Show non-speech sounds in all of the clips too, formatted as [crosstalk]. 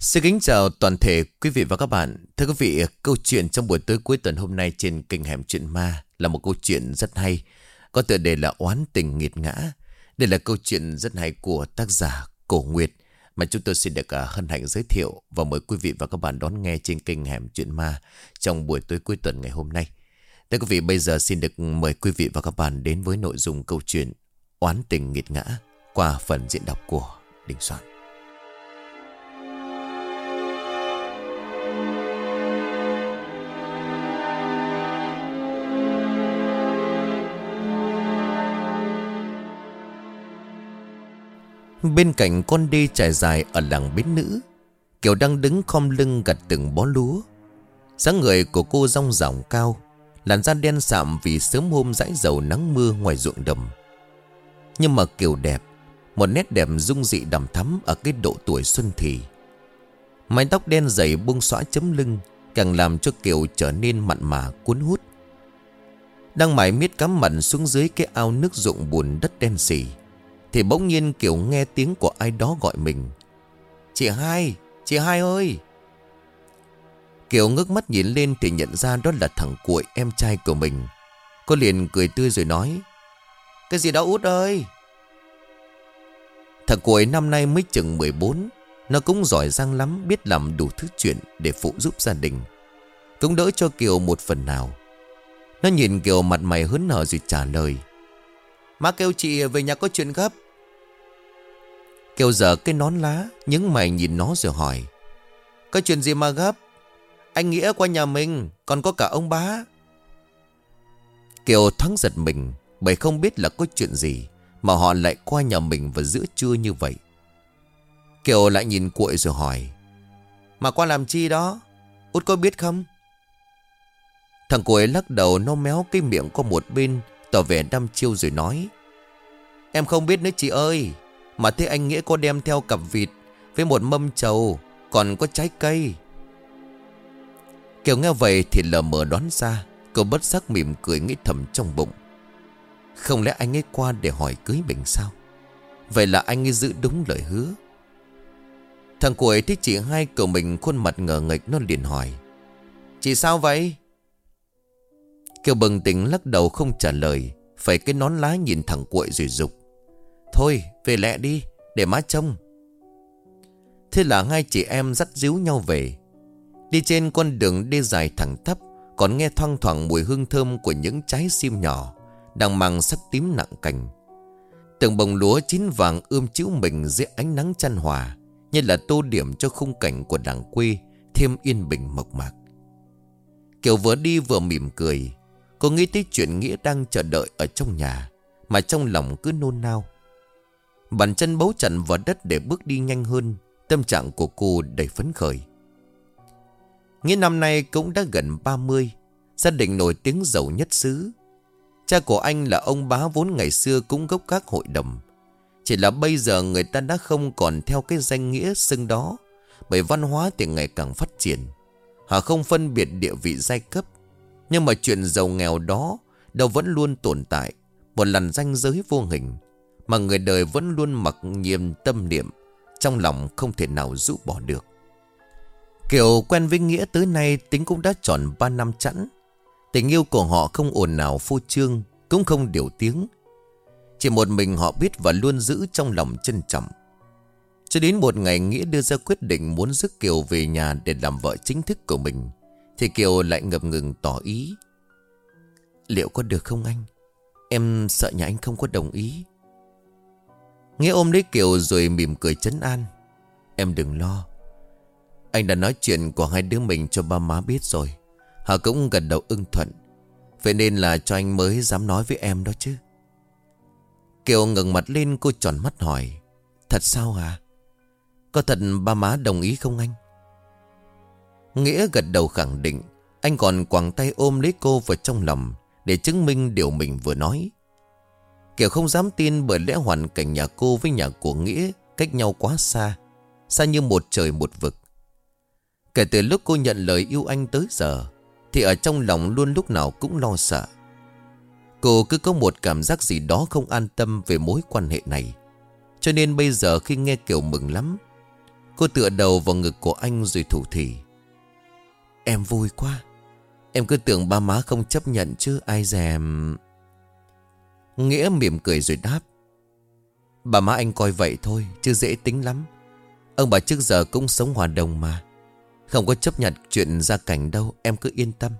Xin kính chào toàn thể quý vị và các bạn. Thưa quý vị, câu chuyện trong buổi tối cuối tuần hôm nay trên kênh Hẻm Chuyện Ma là một câu chuyện rất hay. Có tựa đề là Oán tình nghiệt ngã. Đây là câu chuyện rất hay của tác giả Cổ Nguyệt mà chúng tôi xin được à, hân hạnh giới thiệu và mời quý vị và các bạn đón nghe trên kênh Hẻm Chuyện Ma trong buổi tối cuối tuần ngày hôm nay. Thưa quý vị, bây giờ xin được mời quý vị và các bạn đến với nội dung câu chuyện Oán tình nghiệt ngã qua phần diễn đọc của Đình Soạn. Bên cạnh con đê trải dài ở làng bến nữ, Kiều đang đứng khom lưng gặt từng bó lúa. Dáng người của cô rong ròng cao, Làn da đen sạm vì sớm hôm dãi dầu nắng mưa ngoài ruộng đầm. Nhưng mà Kiều đẹp, Một nét đẹp dung dị đầm thắm ở cái độ tuổi xuân thì. Mái tóc đen dày buông xõa chấm lưng, Càng làm cho Kiều trở nên mặn mà, cuốn hút. Đang mải miết cắm mặn xuống dưới cái ao nước ruộng bùn đất đen xỉ thì bỗng nhiên Kiều nghe tiếng của ai đó gọi mình. Chị hai Chị hai ơi. Kiều ngước mắt nhìn lên thì nhận ra đó là thằng cuội em trai của mình. Cô liền cười tươi rồi nói, Cái gì đó út ơi? Thằng cuội năm nay mới chừng 14 Nó cũng giỏi giang lắm, Biết làm đủ thứ chuyện để phụ giúp gia đình. Cũng đỡ cho Kiều một phần nào. Nó nhìn Kiều mặt mày hớn hở rồi trả lời Má kêu chị về nhà có chuyện gấp. Kiều dở cái nón lá, Những mày nhìn nó rồi hỏi. Có chuyện gì mà gấp? Anh Nghĩa qua nhà mình, Còn có cả ông bá. Kiều thắng giật mình, Bởi không biết là có chuyện gì Mà họ lại qua nhà mình vào giữa trưa như vậy. Kiều lại nhìn cuội rồi hỏi, Mà qua làm chi đó? Út có biết không? Thằng cuội lắc đầu nó méo cái miệng qua một bên Tỏ vẻ đăm chiêu rồi nói, Em không biết nữa chị ơi, Mà thế anh Nghĩa có đem theo cặp vịt Với một mâm trầu, Còn có trái cây. Kiều nghe vậy thì lờ mờ đoán ra, Cô bất giác mỉm cười nghĩ thầm trong bụng. Không lẽ anh ấy qua để hỏi cưới mình sao? Vậy là anh ấy giữ đúng lời hứa. Thằng cuội thấy chị hai của mình khuôn mặt ngờ nghịch, nó liền hỏi, Chị sao vậy? Kiều bừng tỉnh lắc đầu không trả lời Phải cái nón lá nhìn thẳng cuội rồi dục. Thôi, về lẹ đi, Để má trông. Thế là hai chị em dắt díu nhau về. Đi trên con đường đi dài thẳng thấp, Còn nghe thoang thoảng mùi hương thơm Của những trái sim nhỏ, Đang mang sắc tím nặng cành. Từng bồng lúa chín vàng ươm chữ mình Dưới ánh nắng chăn hòa, Như là tô điểm cho khung cảnh của làng quê Thêm yên bình mộc mạc. Kiều vừa đi vừa mỉm cười Cô nghĩ tới chuyện Nghĩa đang chờ đợi ở trong nhà, Mà trong lòng cứ nôn nao. Bàn chân bấu chặt vào đất để bước đi nhanh hơn, Tâm trạng của cô đầy phấn khởi. Nghĩa năm nay cũng đã gần 30 Gia đình nổi tiếng giàu nhất xứ. Cha của anh là ông bá vốn ngày xưa cũng gốc các hội đồng. Chỉ là bây giờ người ta đã không còn theo cái danh nghĩa xưng đó, Bởi văn hóa thì ngày càng phát triển. Họ không phân biệt địa vị giai cấp nhưng mà chuyện giàu nghèo đó Đâu vẫn luôn tồn tại. Một lần ranh giới vô hình Mà người đời vẫn luôn mặc nhiệm tâm niệm, Trong lòng không thể nào rũ bỏ được. Kiều quen với Nghĩa tới nay tính cũng đã tròn 3 năm chẵn. Tình yêu của họ không ồn nào phô trương, Cũng không điều tiếng. Chỉ một mình họ biết và luôn giữ trong lòng trân trọng. Cho đến một ngày Nghĩa đưa ra quyết định muốn rước Kiều về nhà để làm vợ chính thức của mình. Thì Kiều lại ngập ngừng tỏ ý. Liệu có được không anh? Em sợ nhà anh không có đồng ý. Nghĩa ôm lấy Kiều rồi mỉm cười chấn an. Em đừng lo. Anh đã nói chuyện của hai đứa mình cho ba má biết rồi. Họ cũng gần đầu ưng thuận. Vậy nên là cho anh mới dám nói với em đó chứ. Kiều ngừng mặt lên cô tròn mắt hỏi. Thật sao hả? Có thật ba má đồng ý không anh? Nghĩa gật đầu khẳng định, Anh còn quàng tay ôm lấy cô vào trong lòng Để chứng minh điều mình vừa nói. Kiều không dám tin bởi lẽ hoàn cảnh nhà cô với nhà của Nghĩa cách nhau quá xa Xa như một trời một vực. Kể từ lúc cô nhận lời yêu anh tới giờ, Thì ở trong lòng luôn lúc nào cũng lo sợ. Cô cứ có một cảm giác gì đó không an tâm về mối quan hệ này. Cho nên bây giờ khi nghe Kiều mừng lắm, Cô tựa đầu vào ngực của anh rồi thủ thỉ. Em vui quá. Em cứ tưởng ba má không chấp nhận chứ, ai dèm. Nghĩa mỉm cười rồi đáp. Bà má anh coi vậy thôi, Chứ dễ tính lắm. Ông bà trước giờ cũng sống hòa đồng mà. Không có chấp nhận chuyện gia cảnh đâu, Em cứ yên tâm.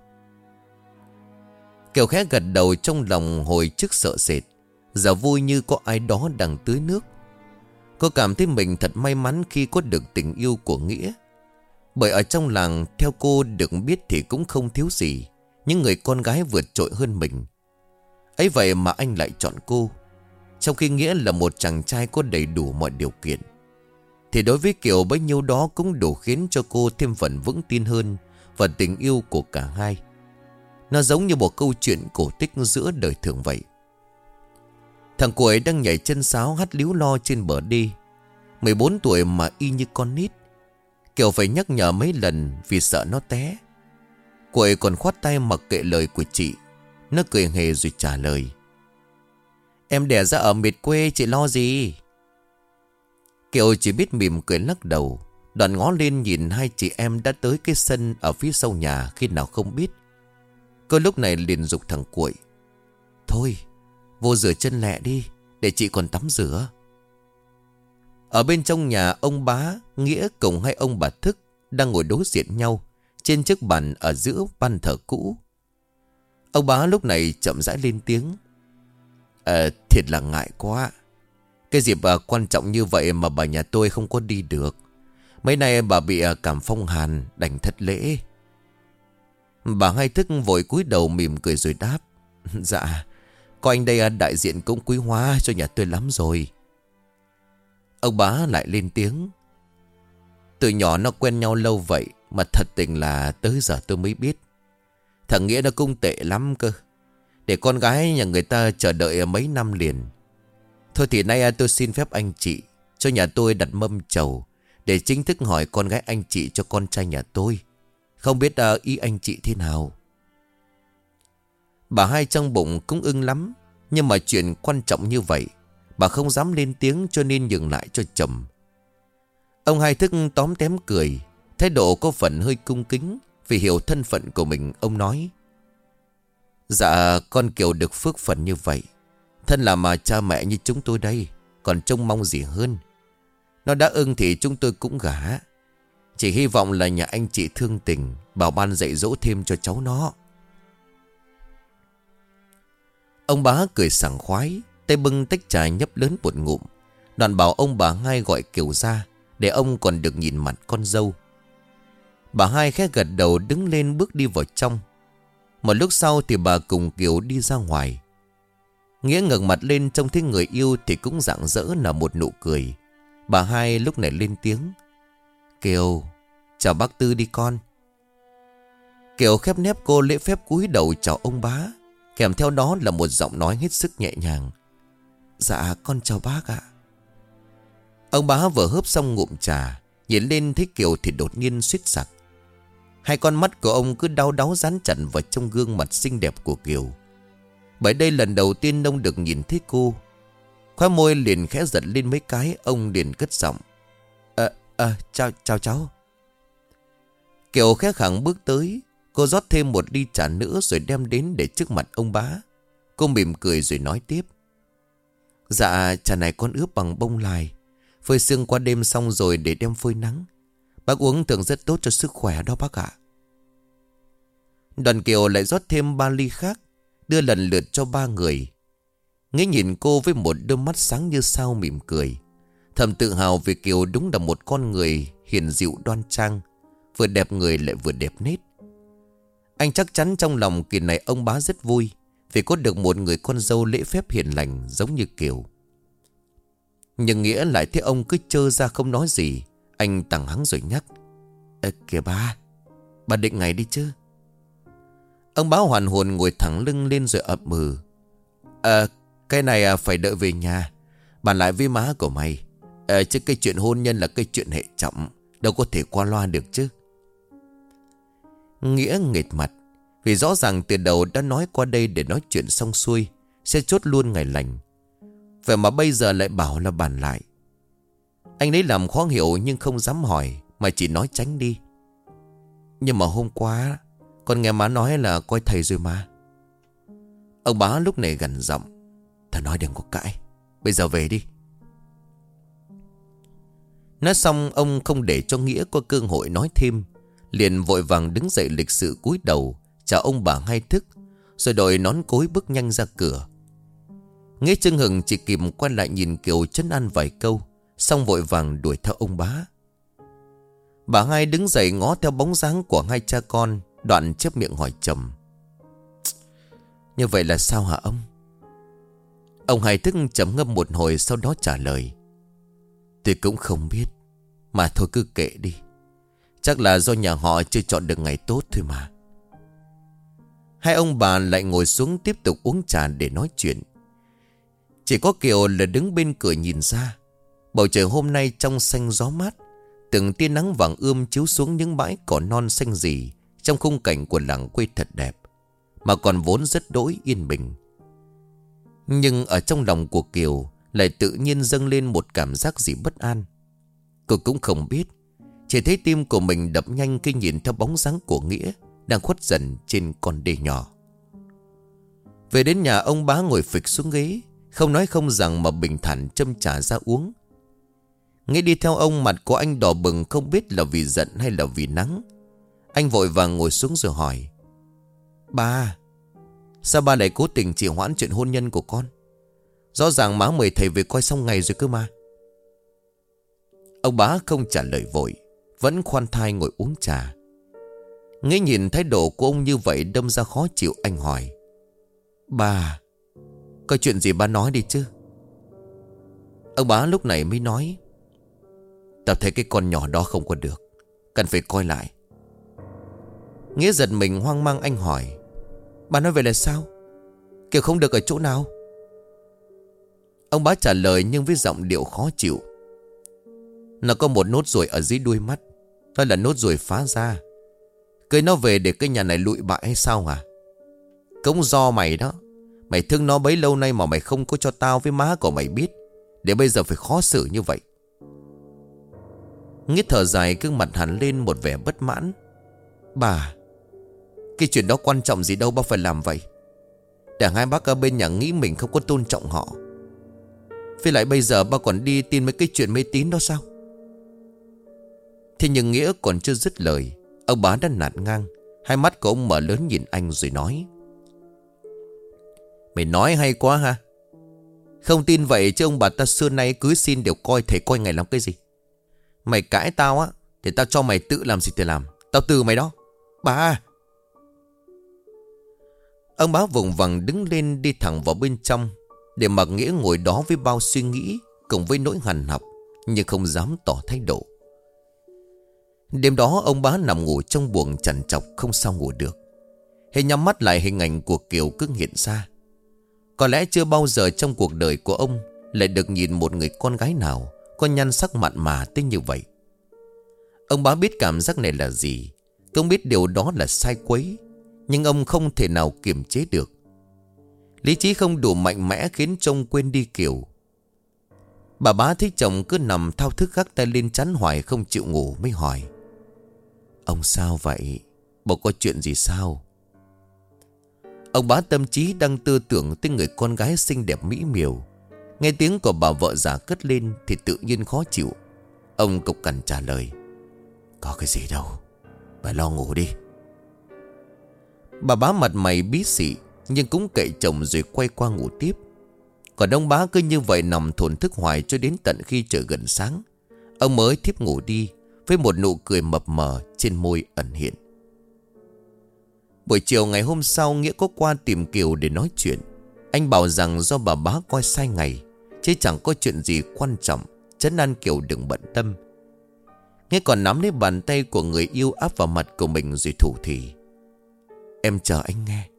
Kiều khẽ gật đầu trong lòng hồi trước sợ sệt. Giờ vui như có ai đó đang tưới nước. Cô cảm thấy mình thật may mắn khi có được tình yêu của Nghĩa. Bởi ở trong làng, theo cô được biết thì cũng không thiếu gì. Những người con gái vượt trội hơn mình. Ấy vậy mà anh lại chọn cô. Trong khi Nghĩa là một chàng trai có đầy đủ mọi điều kiện. Thì đối với Kiều bấy nhiêu đó cũng đủ khiến cho cô thêm phần vững tin hơn Và tình yêu của cả hai. Nó giống như một câu chuyện cổ tích giữa đời thường vậy. Thằng cô ấy đang nhảy chân sáo hát líu lo trên bờ đi. 14 tuổi mà y như con nít. Kiều phải nhắc nhở mấy lần vì sợ nó té. Cuội còn khoát tay mặc kệ lời của chị. Nó cười hề rồi trả lời. Em đẻ ra ở miệt quê, chị lo gì? Kiều chỉ biết mỉm cười lắc đầu. Đoàn ngó lên nhìn hai chị em đã tới cái sân ở phía sau nhà khi nào không biết. Cơ lúc này liền dục thằng cuội. Thôi, Vô rửa chân lẹ đi, Để chị còn tắm rửa. Ở bên trong nhà ông bá Nghĩa cùng hai ông bà thức Đang ngồi đối diện nhau Trên chiếc bàn ở giữa ban thờ cũ. Ông bá lúc này chậm rãi lên tiếng. Ờ thiệt là ngại quá. Cái dịp à, quan trọng như vậy Mà bà nhà tôi không có đi được. Mấy nay bà bị à, cảm phong hàn Đành thất lễ. Bà hai thức vội cúi đầu mỉm cười rồi đáp. [laughs] Dạ có anh đây ờ, đại diện cũng quý hóa cho nhà tôi lắm rồi. Ông bá lại lên tiếng. Từ nhỏ nó quen nhau lâu vậy mà thật tình là tới giờ tôi mới biết. Thằng Nghĩa nó cũng tệ lắm cơ. Để con gái nhà người ta chờ đợi mấy năm liền. Thôi thì nay tôi xin phép anh chị cho nhà tôi đặt mâm chầu để chính thức hỏi con gái anh chị cho con trai nhà tôi. Không biết à, ý anh chị thế nào. Bà hai trong bụng cũng ưng lắm, Nhưng mà chuyện quan trọng như vậy Bà không dám lên tiếng cho nên dừng lại cho chồng. Ông hai thức tóm tém cười, Thái độ có phần hơi cung kính Vì hiểu thân phận của mình, Ông nói Dạ con Kiều được phước phần như vậy. Thân là mà cha mẹ như chúng tôi đây, Còn trông mong gì hơn? Nó đã ưng thì chúng tôi cũng gả. Chỉ hy vọng là nhà anh chị thương tình, Bảo ban dạy dỗ thêm cho cháu nó. Ông bá cười sảng khoái Tay bưng tách trà nhấp lớn một ngụm. Đoàn bảo ông bà hai gọi Kiều ra, Để ông còn được nhìn mặt con dâu. Bà hai khẽ gật đầu đứng lên bước đi vào trong. Một lúc sau thì bà cùng Kiều đi ra ngoài. Nghĩa ngẩng mặt lên trông thấy người yêu Thì cũng rạng rỡ là một nụ cười. Bà hai lúc này lên tiếng. Kiều, Chào bác Tư đi con. Kiều khép nép cô lễ phép cúi đầu chào ông bá. Kèm theo đó là một giọng nói hết sức nhẹ nhàng. Dạ con chào bác ạ. Ông bá vừa hớp xong ngụm trà Nhìn lên thấy Kiều thì đột nhiên suýt sặc. Hai con mắt của ông cứ đau đáu dán chặn vào trong gương mặt xinh đẹp của Kiều. Bởi đây lần đầu tiên ông được nhìn thấy cô. Khóa môi liền khẽ giật lên mấy cái Ông liền cất giọng. Ờ, ờ, chào, chào cháu. Kiều khẽ khẳng bước tới Cô rót thêm một ly trà nữa rồi đem đến để trước mặt ông bá. Cô mỉm cười rồi nói tiếp. Dạ trà này con ướp bằng bông lai. Phơi sương qua đêm xong rồi để đem phơi nắng. Bác uống tưởng rất tốt cho sức khỏe đó bác ạ. Đoàn kiều lại rót thêm ba ly khác. Đưa lần lượt cho ba người. Nghe nhìn cô với một đôi mắt sáng như sao mỉm cười. Thầm tự hào vì Kiều đúng là một con người hiền dịu đoan trang. Vừa đẹp người lại vừa đẹp nết. Anh chắc chắn trong lòng kỳ này ông bá rất vui vì có được một người con dâu lễ phép hiền lành giống như Kiều. Nhưng Nghĩa lại thấy ông cứ trơ ra không nói gì. Anh tặng hắng rồi nhắc Ê kìa ba Ba định ngày đi chứ? Ông báo hoàn hồn ngồi thẳng lưng lên rồi ậm mừ À cái này à, phải đợi về nhà. Bàn lại với má của mày. À, Chứ cái chuyện hôn nhân là cái chuyện hệ trọng Đâu có thể qua loa được chứ. Nghĩa nghệt mặt vì rõ ràng từ đầu đã nói qua đây để nói chuyện xong xuôi, Sẽ chốt luôn ngày lành. Vậy mà bây giờ lại bảo là bàn lại. Anh ấy làm khó hiểu nhưng không dám hỏi, Mà chỉ nói tránh đi. Nhưng mà hôm qua, Con nghe má nói là coi thầy rồi mà. Ông bá lúc này gần giọng, Thầy nói đừng có cãi, Bây giờ về đi. Nói xong, ông không để cho Nghĩa có cơ hội nói thêm, Liền vội vàng đứng dậy lịch sự cúi đầu Chào ông bà hai thức, Rồi đội nón cối bước nhanh ra cửa. Nghĩa chân hừng chỉ kịp quay lại nhìn Kiều chân ăn vài câu, Xong vội vàng đuổi theo ông bá. Bà hai đứng dậy ngó theo bóng dáng của hai cha con, Đoạn chép miệng hỏi chồng Như vậy là sao hả ông? Ông hai thức chấm ngâm một hồi sau đó trả lời. Tôi cũng không biết, Mà thôi cứ kệ đi. Chắc là do nhà họ chưa chọn được ngày tốt thôi mà. Hai ông bà lại ngồi xuống tiếp tục uống trà để nói chuyện. Chỉ có Kiều là đứng bên cửa nhìn ra. Bầu trời hôm nay trong xanh gió mát, Từng tia nắng vàng ươm chiếu xuống những bãi cỏ non xanh rì Trong khung cảnh của làng quê thật đẹp, Mà còn vốn rất đỗi yên bình. Nhưng ở trong lòng của Kiều Lại tự nhiên dâng lên một cảm giác gì bất an. Cô cũng không biết, Chỉ thấy tim của mình đập nhanh khi nhìn theo bóng dáng của Nghĩa. Đang khuất dần trên con đê nhỏ Về đến nhà ông bá ngồi phịch xuống ghế Không nói không rằng mà bình thản châm trà ra uống Nghe đi theo ông mặt của anh đỏ bừng không biết là vì giận hay là vì nắng. Anh vội vàng ngồi xuống rồi hỏi. Ba, sao ba lại cố tình trì hoãn chuyện hôn nhân của con? Rõ ràng má mời thầy về coi xong ngày rồi cơ mà. Ông bá không trả lời vội, vẫn khoan thai ngồi uống trà. Nghe nhìn thái độ của ông như vậy đâm ra khó chịu anh hỏi. bà. có chuyện gì bà nói đi chứ? Ông bá lúc này mới nói. Tao thấy cái con nhỏ đó không có được Cần phải coi lại Nghĩa giật mình hoang mang anh hỏi Bà nói về là sao Kiểu không được ở chỗ nào Ông bá trả lời nhưng với giọng điệu khó chịu Nó có một nốt ruồi ở dưới đuôi mắt Đó là nốt ruồi phá ra Cưới nó về để cái nhà này lụi bại hay sao hả? Cũng do mày đó. Mày thương nó bấy lâu nay mà mày không có cho tao với má của mày biết. Để bây giờ phải khó xử như vậy. Nghĩa thở dài gương mặt hẳn lên một vẻ bất mãn. Bà, Cái chuyện đó quan trọng gì đâu, bác phải làm vậy. Để hai bác ở bên nhà nghĩ mình không có tôn trọng họ. Với lại bây giờ ba còn đi tin mấy cái chuyện mê tín đó sao? Thế nhưng Nghĩa còn chưa dứt lời. Ông bá đã nạt ngang. Hai mắt của ông mở lớn nhìn anh rồi nói. Mày nói hay quá ha. Không tin vậy chứ ông bà ta xưa nay cưới xin đều coi thể coi ngày làm cái gì. Mày cãi tao á, Thì tao cho mày tự làm gì thì làm. Tao từ mày đó. Bà. Ông bá vùng vằng đứng lên đi thẳng vào bên trong, Để mặc nghĩa ngồi đó với bao suy nghĩ, Cùng với nỗi hằn học, Nhưng không dám tỏ thái độ. Đêm đó ông bá nằm ngủ trong buồng chằn chọc Không sao ngủ được. Hình nhắm mắt lại hình ảnh của Kiều cứ hiện ra. Có lẽ chưa bao giờ trong cuộc đời của ông Lại được nhìn một người con gái nào có nhan sắc mặn mà tới như vậy. Ông bá biết cảm giác này là gì Không biết điều đó là sai quấy, Nhưng ông không thể nào kiềm chế được. Lý trí không đủ mạnh mẽ khiến trông quên đi Kiều. Bà bá thấy chồng cứ nằm thao thức gác tay lên chắn hoài không chịu ngủ mới hỏi Ông sao vậy? Bộ có chuyện gì sao? Ông bá tâm trí đang tư tưởng tới người con gái xinh đẹp mỹ miều. Nghe tiếng của bà vợ già cất lên Thì tự nhiên khó chịu. Ông cục cằn trả lời, Có cái gì đâu, Bà lo ngủ đi. Bà bá mặt mày bí xị Nhưng cũng kệ chồng rồi quay qua ngủ tiếp. Còn ông bá cứ như vậy nằm thổn thức hoài Cho đến tận khi trời gần sáng. Ông mới thiếp ngủ đi với một nụ cười mập mờ trên môi ẩn hiện. Buổi chiều ngày hôm sau, Nghĩa có qua tìm Kiều để nói chuyện. Anh bảo rằng do bà bá coi sai ngày, Chứ chẳng có chuyện gì quan trọng, Chấn An Kiều đừng bận tâm. Nghe còn nắm lấy bàn tay của người yêu áp vào mặt của mình rồi thủ thì Em chờ anh nghe.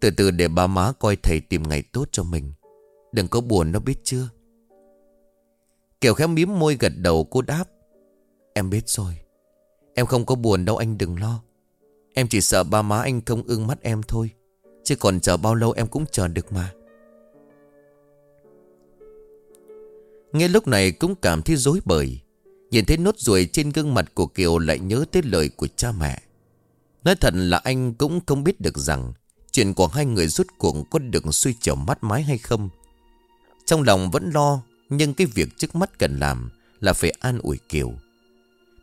Từ từ để ba má coi thầy tìm ngày tốt cho mình. Đừng có buồn, nó biết chưa? Kiều khẽ mím môi gật đầu, cô đáp. Em biết rồi. Em không có buồn đâu anh đừng lo. Em chỉ sợ ba má anh không ưng mắt em thôi. Chứ còn chờ bao lâu em cũng chờ được mà. Nghe lúc này cũng cảm thấy dối bời. Nhìn thấy nốt ruồi trên gương mặt của Kiều lại nhớ tới lời của cha mẹ. Nói thật là anh cũng không biết được rằng Chuyện của hai người rút cuộc có được suy trở mắt mái hay không. Trong lòng vẫn lo, Nhưng cái việc trước mắt cần làm Là phải an ủi Kiều.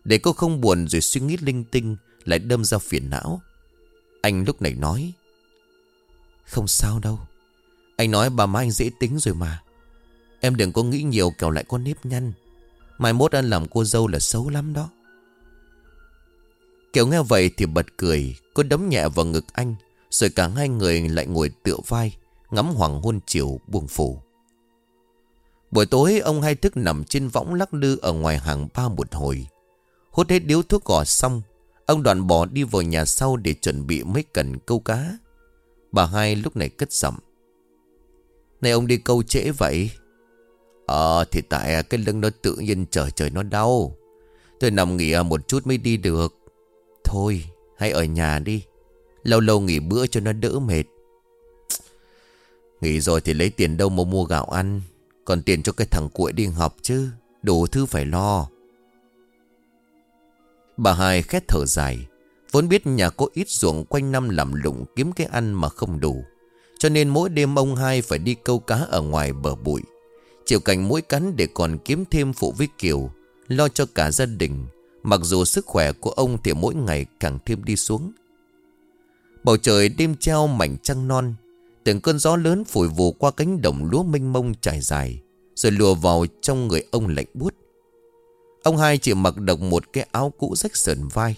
Để cô không buồn rồi suy nghĩ linh tinh Lại đâm ra phiền não. Anh lúc này nói, Không sao đâu. Anh nói bà má anh dễ tính rồi mà. Em đừng có nghĩ nhiều kẻo lại có nếp nhăn. Mai mốt anh làm cô dâu là xấu lắm đó. Kiểu nghe vậy thì bật cười, Cô đấm nhẹ vào ngực anh, Rồi cả hai người lại ngồi tựa vai, Ngắm hoàng hôn chiều buông phủ. Buổi tối, ông hai thức nằm trên võng lắc lư Ở ngoài hàng ba một hồi. Hút hết điếu thuốc cỏ xong, Ông đoàn bỏ đi vào nhà sau Để chuẩn bị mấy cần câu cá. Bà hai lúc này cất giọng. Này ông đi câu trễ vậy? Ờ thì tại cái lưng nó tự nhiên trời trời nó đau. Tôi nằm nghỉ một chút mới đi được. Thôi, hãy ở nhà đi. Lâu lâu nghỉ bữa cho nó đỡ mệt. Nghỉ rồi thì lấy tiền đâu mà mua gạo ăn. Còn tiền cho cái thằng cuội đi học chứ, Đủ thứ phải lo. Bà hai khét thở dài. Vốn biết nhà cô ít ruộng quanh năm làm lụng kiếm cái ăn mà không đủ. Cho nên mỗi đêm ông hai phải đi câu cá ở ngoài bờ bụi. Chịu cảnh mũi cắn để còn kiếm thêm phụ với Kiều, Lo cho cả gia đình. Mặc dù sức khỏe của ông thì mỗi ngày càng thêm đi xuống. Bầu trời đêm treo mảnh trăng non, Từng cơn gió lớn phổi vù qua cánh đồng lúa mênh mông trải dài, Rồi lùa vào trong người ông lạnh buốt. Ông hai chỉ mặc độc một cái áo cũ rách sờn vai,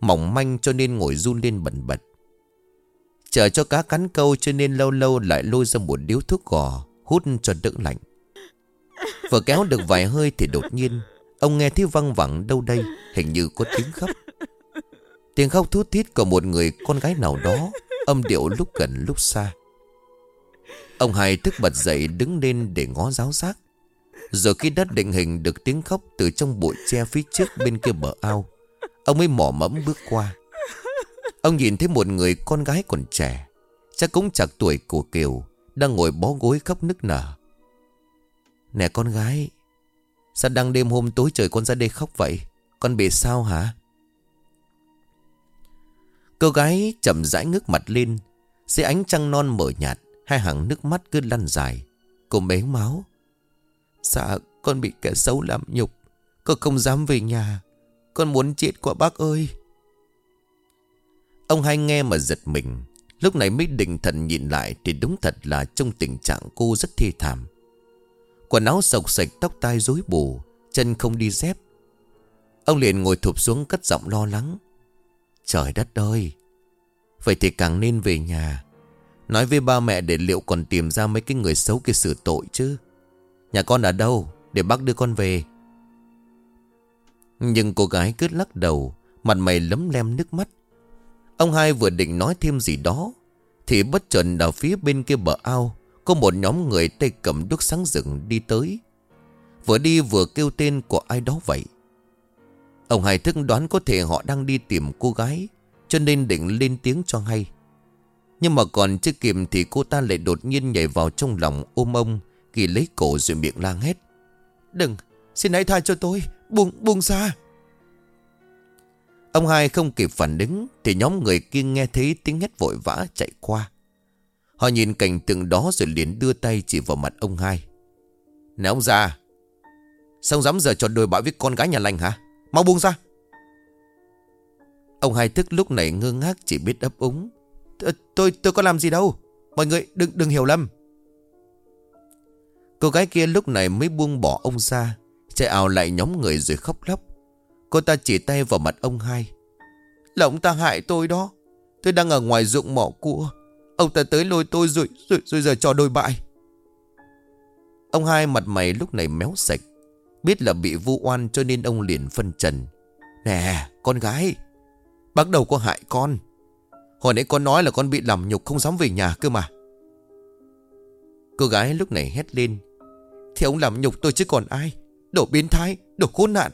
Mỏng manh cho nên ngồi run lên bẩn bật. Chờ cho cá cắn câu cho nên lâu lâu lại lôi ra một điếu thuốc gò, Hút cho đỡ lạnh. Vừa kéo được vài hơi thì đột nhiên, Ông nghe thấy văng vẳng đâu đây, Hình như có tiếng khóc. Tiếng khóc thút thít của một người con gái nào đó, Âm điệu lúc gần lúc xa. Ông hai thức bật dậy đứng lên để ngó giáo giác. Rồi khi đất định hình được tiếng khóc Từ trong bụi tre phía trước bên kia bờ ao, Ông mới mỏ mẫm bước qua. Ông nhìn thấy một người con gái còn trẻ, Chắc cũng chạc tuổi của Kiều, Đang ngồi bó gối khóc nức nở. Nè con gái, Sao đang đêm hôm tối trời con ra đây khóc vậy? Con bị sao hả? Cô gái chậm rãi ngước mặt lên, Dưới ánh trăng non mở nhạt, Hai hàng nước mắt cứ lăn dài, Cô mếu máu. Dạ con bị kẻ xấu làm nhục. Con không dám về nhà. Con muốn chết quá bác ơi. Ông hai nghe mà giật mình. Lúc này mới định thần nhìn lại Thì đúng thật là trong tình trạng cô rất thê thảm. Quần áo sộc sạch, tóc tai rối bù, Chân không đi dép. Ông liền ngồi thụp xuống cất giọng lo lắng. Trời đất ơi! Vậy thì càng nên về nhà. Nói với ba mẹ để liệu còn tìm ra mấy cái người xấu kia xử tội chứ. Nhà con ở đâu Để bác đưa con về? Nhưng cô gái cứ lắc đầu, Mặt mày lấm lem nước mắt. Ông hai vừa định nói thêm gì đó, Thì bất chợt ở phía bên kia bờ ao, có một nhóm người tay cầm đuốc sáng rừng đi tới. Vừa đi vừa kêu tên của ai đó vậy. Ông hai thức đoán có thể họ đang đi tìm cô gái, Cho nên định lên tiếng cho hay. Nhưng mà còn chưa kịp thì cô ta lại đột nhiên nhảy vào trong lòng ôm ông ghi lấy cổ rồi miệng lang hét Đừng, xin hãy tha cho tôi Buông, buông ra. Ông hai không kịp phản ứng Thì nhóm người kia nghe thấy tiếng hét vội vã chạy qua Họ nhìn cảnh tượng đó rồi liền đưa tay chỉ vào mặt ông hai. nè ông già, sao dám giờ trò đôi bạo với con gái nhà lành hả? Mau buông ra. Ông hai thức lúc này ngơ ngác chỉ biết ấp úng. Tôi, tôi có làm gì đâu. Mọi người đừng đừng hiểu lầm. Cô gái kia lúc này mới buông bỏ ông ra. Chạy ảo lại nhóm người rồi khóc lóc. Cô ta chỉ tay vào mặt ông hai. Là ông ta hại tôi đó. Tôi đang ở ngoài ruộng mỏ cua. Ông ta tới lôi tôi rồi, rồi, rồi giờ cho đôi bại. Ông hai mặt mày lúc này méo sạch. Biết là bị vu oan cho nên ông liền phân trần. Nè, con gái. Bắt đầu có hại con. Hồi nãy con nói là con bị làm nhục không dám về nhà cơ mà. Cô gái lúc này hét lên. Thì ông làm nhục tôi chứ còn ai. Đồ biến thái, đồ khốn nạn.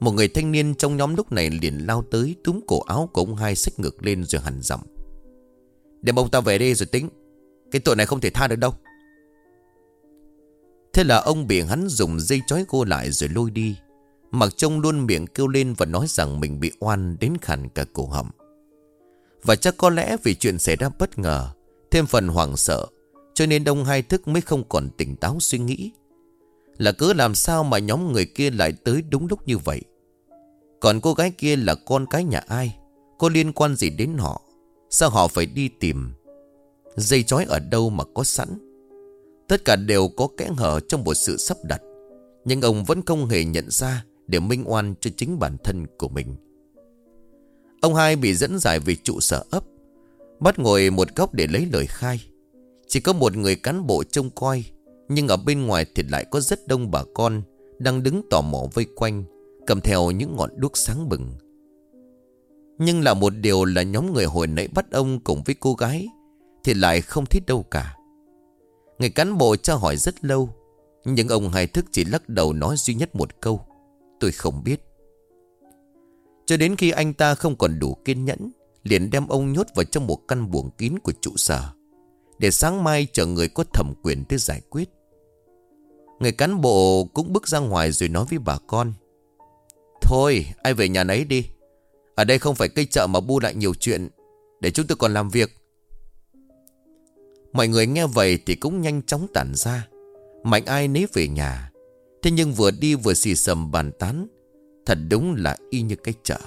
Một người thanh niên trong nhóm lúc này liền lao tới túm cổ áo của ông hai xách ngược lên rồi hằn giọng. Đem ông ta về đây rồi tính. Cái tội này không thể tha được đâu. Thế là ông bị hắn dùng dây chói cô lại rồi lôi đi Mặc trông luôn miệng kêu lên và nói rằng mình bị oan đến khẳng cả cổ họng Và chắc có lẽ vì chuyện xảy ra bất ngờ Thêm phần hoảng sợ cho nên ông hai thức mới không còn tỉnh táo suy nghĩ. Là cứ làm sao mà nhóm người kia lại tới đúng lúc như vậy? Còn cô gái kia là con cái nhà ai? Có liên quan gì đến họ? Sao họ phải đi tìm? Dây chói ở đâu mà có sẵn? Tất cả đều có kẽ hở trong một sự sắp đặt. Nhưng ông vẫn không hề nhận ra Để minh oan cho chính bản thân của mình. Ông hai bị dẫn giải về trụ sở ấp, Bắt ngồi một góc để lấy lời khai. Chỉ có một người cán bộ trông coi, Nhưng ở bên ngoài thì lại có rất đông bà con Đang đứng tò mò vây quanh, Cầm theo những ngọn đuốc sáng bừng. Nhưng là một điều là nhóm người hồi nãy bắt ông cùng với cô gái Thì lại không thích đâu cả. Người cán bộ tra hỏi rất lâu, Nhưng ông hài thức chỉ lắc đầu nói duy nhất một câu, Tôi không biết. Cho đến khi anh ta không còn đủ kiên nhẫn, Liền đem ông nhốt vào trong một căn buồng kín của trụ sở. Để sáng mai chờ người có thẩm quyền tới giải quyết. Người cán bộ cũng bước ra ngoài rồi nói với bà con. Thôi, ai về nhà nấy đi. Ở đây không phải cây chợ mà bu lại nhiều chuyện. Để chúng tôi còn làm việc. Mọi người nghe vậy thì cũng nhanh chóng tản ra. Mạnh ai nấy về nhà. Thế nhưng vừa đi vừa xì sầm bàn tán. Thật đúng là y như cái chợ.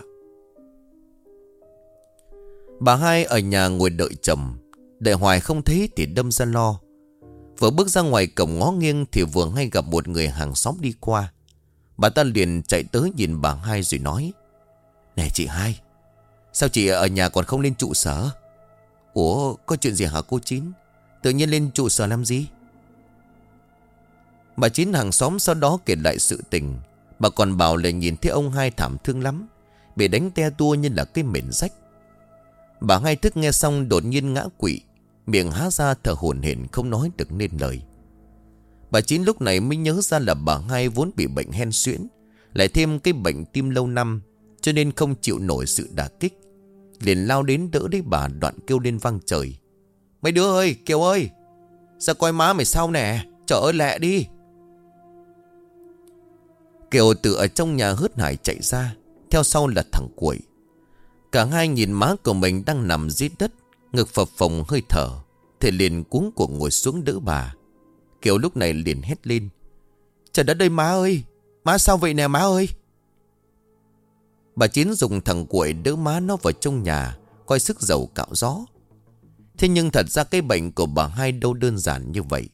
Bà hai ở nhà ngồi đợi chồng. Đợi hoài không thấy thì đâm ra lo. Vừa bước ra ngoài cổng ngó nghiêng Thì vừa ngay gặp một người hàng xóm đi qua. Bà ta liền chạy tới nhìn bà hai rồi nói Này chị hai, Sao chị ở nhà còn không lên trụ sở? Ủa, có chuyện gì hả cô Chín? Tự nhiên lên trụ sở làm gì? Bà Chín hàng xóm sau đó kể lại sự tình. Bà còn bảo là nhìn thấy ông hai thảm thương lắm, Bị đánh te tua như là cái mền rách. Bà hai thức nghe xong đột nhiên ngã quỵ. Miệng há ra thở hổn hển không nói được nên lời. Bà Chín lúc này mới nhớ ra là bà hai vốn bị bệnh hen suyễn, Lại thêm cái bệnh tim lâu năm, Cho nên không chịu nổi sự đả kích. Liền lao đến đỡ lấy bà đoạn kêu lên vang trời. Mấy đứa ơi, Kiều ơi Sao coi má mày sao nè, Trời ơi lẹ đi. Kiều từ ở trong nhà hớt hải chạy ra, Theo sau là thằng quậy. Cả hai nhìn má của mình đang nằm dưới đất Ngực phập phồng hơi thở, Thì liền cuống cuồng ngồi xuống đỡ bà. Kiều lúc này liền hét lên. Trời đất ơi, má ơi! Má sao vậy nè, má ơi! Bà chín dùng thằng cuội đỡ má nó vào trong nhà, Coi sức dầu cạo gió. Thế nhưng thật ra cái bệnh của bà hai đâu đơn giản như vậy.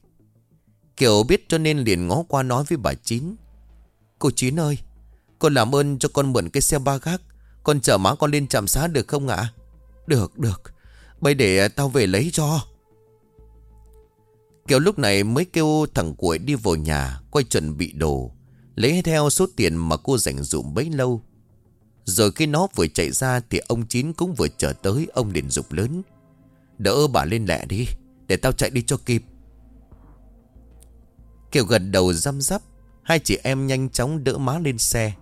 Kiều biết cho nên liền ngó qua nói với bà Chín. Cô Chín ơi, Con làm ơn cho con mượn cái xe ba gác. Con chở má con lên trạm xá được không ạ? Được được. Bây để à, tao về lấy cho. Kiều lúc này mới kêu thằng cuội đi vào nhà, Quay chuẩn bị đồ. Lấy theo số tiền mà cô dành dụm bấy lâu. Rồi khi nó vừa chạy ra Thì ông Chín cũng vừa trở tới, Ông liền dục lớn. Đỡ bà lên lẹ đi, Để tao chạy đi cho kịp. Kiều gật đầu răm rắp, Hai chị em nhanh chóng đỡ má lên xe.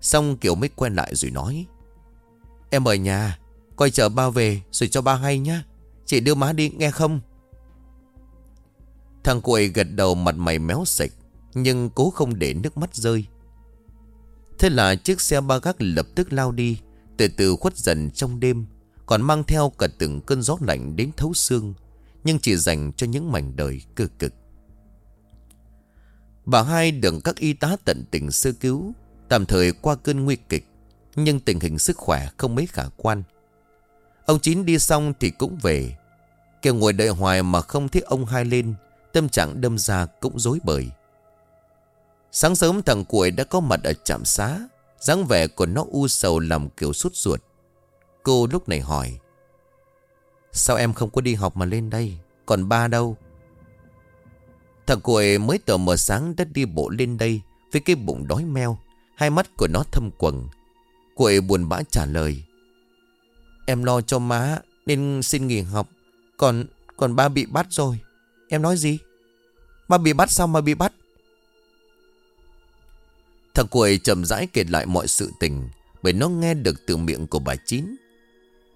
Xong Kiều mới quen lại rồi nói, Em ở nhà Coi chờ ba về rồi cho ba hay nhá. Chị đưa má đi, nghe không? Thằng cuội gật đầu mặt mày méo sạch, Nhưng cố không để nước mắt rơi. Thế là chiếc xe ba gác lập tức lao đi, Từ từ khuất dần trong đêm, Còn mang theo cả từng cơn gió lạnh đến thấu xương, Nhưng chỉ dành cho những mảnh đời cơ cực. Bà hai được các y tá tận tình sơ cứu, Tạm thời qua cơn nguy kịch, Nhưng tình hình sức khỏe không mấy khả quan. Ông Chín đi xong thì cũng về. Kêu ngồi đợi hoài mà không thấy ông hai lên, Tâm trạng đâm ra cũng dối bời. Sáng sớm thằng cuội đã có mặt ở trạm xá, dáng vẻ của nó u sầu làm kiểu sút ruột. Cô lúc này hỏi, Sao em không có đi học mà lên đây? Còn ba đâu? Thằng cuội mới tờ mờ sáng đã đi bộ lên đây Với cái bụng đói meo, Hai mắt của nó thâm quầng. Cuội buồn bã trả lời Em lo cho má Nên xin nghỉ học. Còn còn ba bị bắt rồi. Em nói gì? Ba bị bắt sao mà bị bắt? Thằng cuội chậm rãi kể lại mọi sự tình, Bởi nó nghe được từ miệng của bà Chín.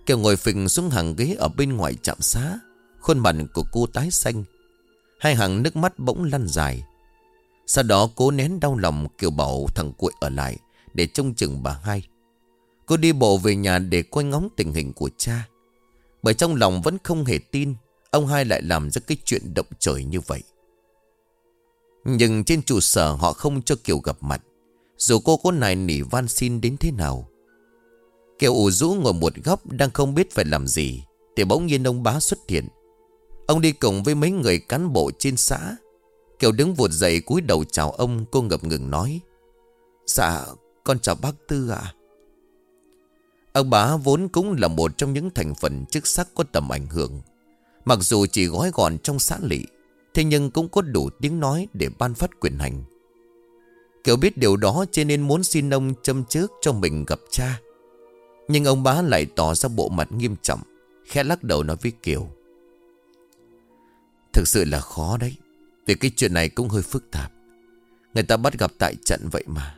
Kiều ngồi phình xuống hàng ghế ở bên ngoài trạm xá, Khuôn mặt của cô tái xanh. Hai hàng nước mắt bỗng lăn dài. Sau đó cố nén đau lòng Kiều bảo thằng cuội ở lại Để trông chừng bà hai. Cô đi bộ về nhà để coi ngóng tình hình của cha. Bởi trong lòng vẫn không hề tin, Ông hai lại làm ra cái chuyện động trời như vậy. Nhưng trên trụ sở họ không cho Kiều gặp mặt. Dù cô có nài nỉ van xin đến thế nào. Kiều ủ rũ ngồi một góc Đang không biết phải làm gì, Thì bỗng nhiên ông bá xuất hiện. Ông đi cùng với mấy người cán bộ trên xã. Kiều đứng vụt dậy cúi đầu chào ông, Cô ngập ngừng nói. Dạ con chào bác Tư ạ. Ông bá vốn cũng là một trong những thành phần chức sắc có tầm ảnh hưởng. Mặc dù chỉ gói gọn trong xã lị Thế nhưng cũng có đủ tiếng nói để ban phát quyền hành. Kiều biết điều đó cho nên muốn xin ông châm trước cho mình gặp cha. Nhưng ông bá lại tỏ ra bộ mặt nghiêm trọng, Khẽ lắc đầu nói với Kiều. Thực sự là khó đấy, Vì cái chuyện này cũng hơi phức tạp. Người ta bắt gặp tại trận vậy mà.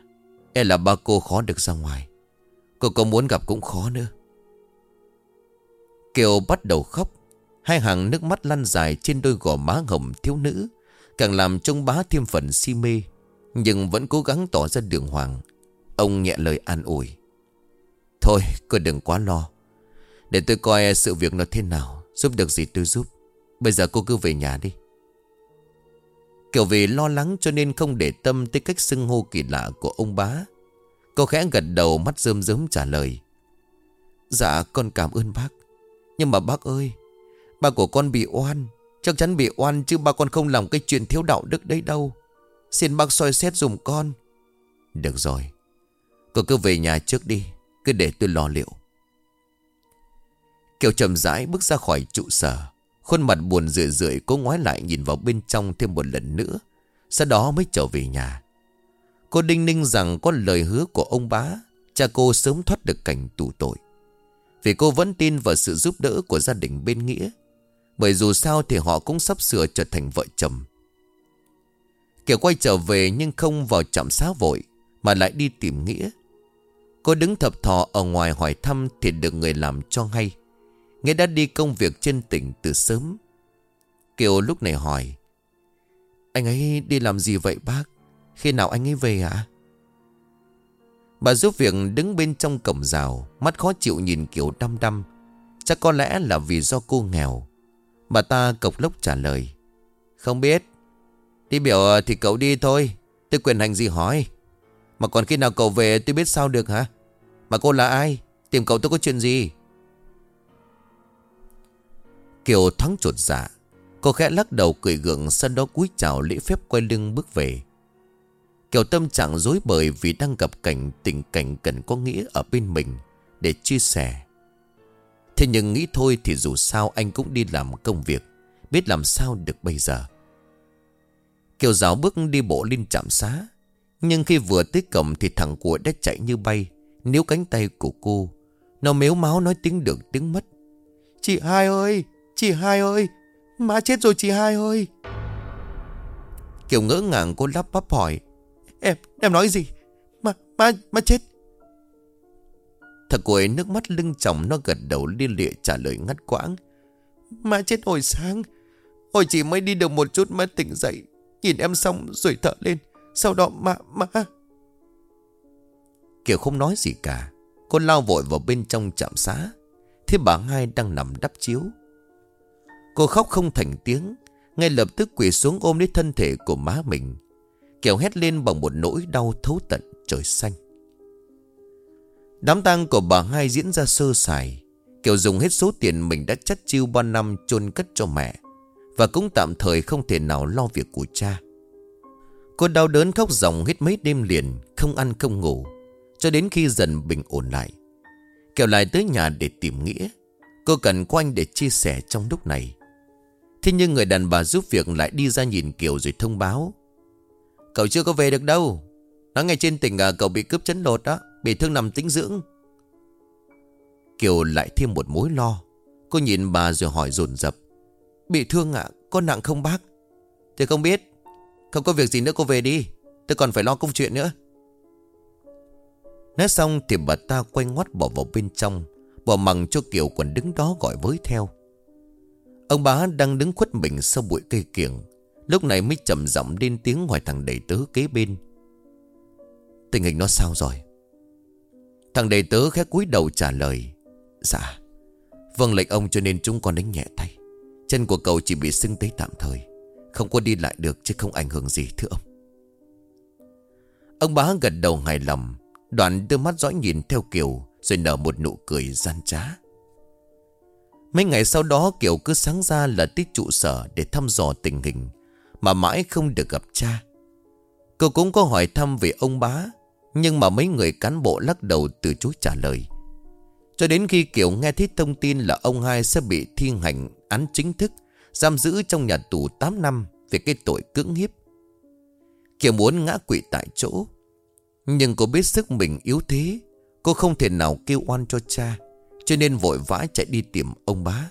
E là ba cô khó được ra ngoài. Cô có muốn gặp cũng khó nữa. Kiều bắt đầu khóc. Hai hàng nước mắt lăn dài trên đôi gò má hồng thiếu nữ, Càng làm trông bá thêm phần si mê, Nhưng vẫn cố gắng tỏ ra đường hoàng. Ông nhẹ lời an ủi. Thôi, cô đừng quá lo. Để tôi coi sự việc nó thế nào, Giúp được gì tôi giúp. Bây giờ cô cứ về nhà đi. Kiểu vì lo lắng cho nên không để tâm tới cách xưng hô kỳ lạ của ông bá. Cô khẽ gật đầu mắt rơm rớm trả lời. Dạ con cảm ơn bác. Nhưng mà bác ơi Ba của con bị oan. Chắc chắn bị oan chứ ba con không làm cái chuyện thiếu đạo đức đấy đâu. Xin bác soi xét dùm con. Được rồi. Cô cứ về nhà trước đi. Cứ để tôi lo liệu. Kiều chậm rãi bước ra khỏi trụ sở. Khuôn mặt buồn rười rượi Cô ngoái lại nhìn vào bên trong thêm một lần nữa. Sau đó mới trở về nhà. Cô đinh ninh rằng có lời hứa của ông bá, Cha cô sớm thoát được cảnh tù tội. Vì cô vẫn tin vào sự giúp đỡ của gia đình bên Nghĩa, Bởi dù sao thì họ cũng sắp sửa trở thành vợ chồng. Kiều quay trở về nhưng không vào trạm xá vội, Mà lại đi tìm Nghĩa. Cô đứng thập thò ở ngoài hỏi thăm thì được người làm cho hay. Nghĩa đã đi công việc trên tỉnh từ sớm. Kiều lúc này hỏi, Anh ấy đi làm gì vậy, bác? Khi nào anh ấy về hả Bà giúp việc đứng bên trong cổng rào, Mắt khó chịu nhìn Kiều đăm đăm. Chắc có lẽ là vì do cô nghèo. Bà ta cộc lốc trả lời. Không biết. Đi biểu thì cậu đi thôi. Tôi quyền hành gì hỏi. Mà còn khi nào cậu về tôi biết sao được hả? Mà cô là ai? Tìm cậu tôi có chuyện gì? Kiều thoáng trột dạ Cô khẽ lắc đầu cười gượng sân đó cúi chào lễ phép quay lưng bước về. Kiểu tâm trạng dối bời Vì đang gặp cảnh tình cảnh cần có nghĩa ở bên mình Để chia sẻ. Thế nhưng nghĩ thôi thì dù sao anh cũng đi làm công việc, Biết làm sao được bây giờ. Kiều giáo bước đi bộ lên trạm xá, Nhưng khi vừa tới cổng thì thằng của đã chạy như bay, Níu cánh tay của cô. Nó mếu máu nói tiếng được tiếng mất. Chị hai ơi, Chị hai ơi, Má chết rồi chị hai ơi. Kiều ngỡ ngàng cô lắp bắp hỏi. Em, em nói gì? Má, má, má chết. Thật cô ấy nước mắt lưng chồng Nó gật đầu liên lịa trả lời ngắt quãng. Má chết hồi sáng. Hồi chỉ mới đi được một chút má tỉnh dậy. Nhìn em xong rồi thở lên. Sau đó má, má Kiều không nói gì cả. Cô lao vội vào bên trong trạm xá. Thế bà hai đang nằm đắp chiếu. Cô khóc không thành tiếng. Ngay lập tức quỳ xuống ôm lấy thân thể của má mình. Kiều hét lên bằng một nỗi đau thấu tận trời xanh. Đám tang của bà hai diễn ra sơ sài Kiều dùng hết số tiền mình đã chất chiêu bao năm chôn cất cho mẹ, Và cũng tạm thời không thể nào lo việc của cha. Cô đau đớn khóc ròng hết mấy đêm liền, Không ăn không ngủ, Cho đến khi dần bình ổn lại. Kiều lại tới nhà để tìm Nghĩa, Cô cần có anh để chia sẻ trong lúc này. Thế nhưng người đàn bà giúp việc lại đi ra nhìn Kiều rồi thông báo Cậu chưa có về được đâu. Nói ngay trên tỉnh à, cậu bị cướp chấn lột đó Bị thương nằm tĩnh dưỡng. Kiều lại thêm một mối lo. Cô nhìn bà rồi hỏi dồn dập. Bị thương ạ Có nặng không bác? Thì không biết. Không có việc gì nữa cô về đi. Tôi còn phải lo công chuyện nữa. Nói xong thì bà ta quay ngoắt bỏ vào bên trong Bỏ mằng cho Kiều còn đứng đó gọi với theo. Ông bá đang đứng khuất mình sau bụi cây kiểng. Lúc này mới chậm giọng lên tiếng ngoài thằng đầy tớ kế bên. Tình hình nó sao rồi? Thằng đầy tớ khẽ cúi đầu trả lời. Dạ Vâng lệnh ông cho nên chúng con đánh nhẹ tay. Chân của cậu chỉ bị sưng tấy tạm thời. Không có đi lại được chứ không ảnh hưởng gì, thưa ông. Ông bá gật đầu hài lòng, Đoạn đưa mắt dõi nhìn theo Kiều Rồi nở một nụ cười gian trá. Mấy ngày sau đó Kiều cứ sáng ra là tích trụ sở Để thăm dò tình hình. Mà mãi không được gặp cha. Cô cũng có hỏi thăm về ông bá, Nhưng mà mấy người cán bộ lắc đầu từ chối trả lời. Cho đến khi Kiều nghe thấy thông tin là ông hai sẽ bị thi hành án chính thức, Giam giữ trong nhà tù 8 năm Về cái tội cưỡng hiếp. Kiều muốn ngã quỵ tại chỗ, Nhưng cô biết sức mình yếu thế, Cô không thể nào kêu oan cho cha, Cho nên vội vã chạy đi tìm ông bá.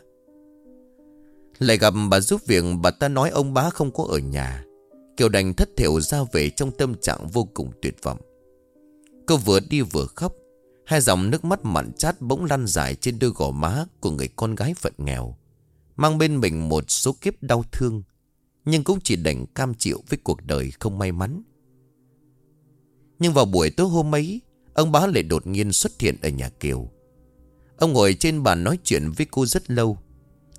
Lại gặp bà giúp việc Bà ta nói ông bá không có ở nhà Kiều đành thất thiểu ra về Trong tâm trạng vô cùng tuyệt vọng Cô vừa đi vừa khóc Hai dòng nước mắt mặn chát bỗng lăn dài trên đôi gò má của người con gái phận nghèo. Mang bên mình một số kiếp đau thương. Nhưng cũng chỉ đành cam chịu với cuộc đời không may mắn. Nhưng vào buổi tối hôm ấy, ông bá lại đột nhiên xuất hiện ở nhà Kiều. Ông ngồi trên bàn nói chuyện với cô rất lâu.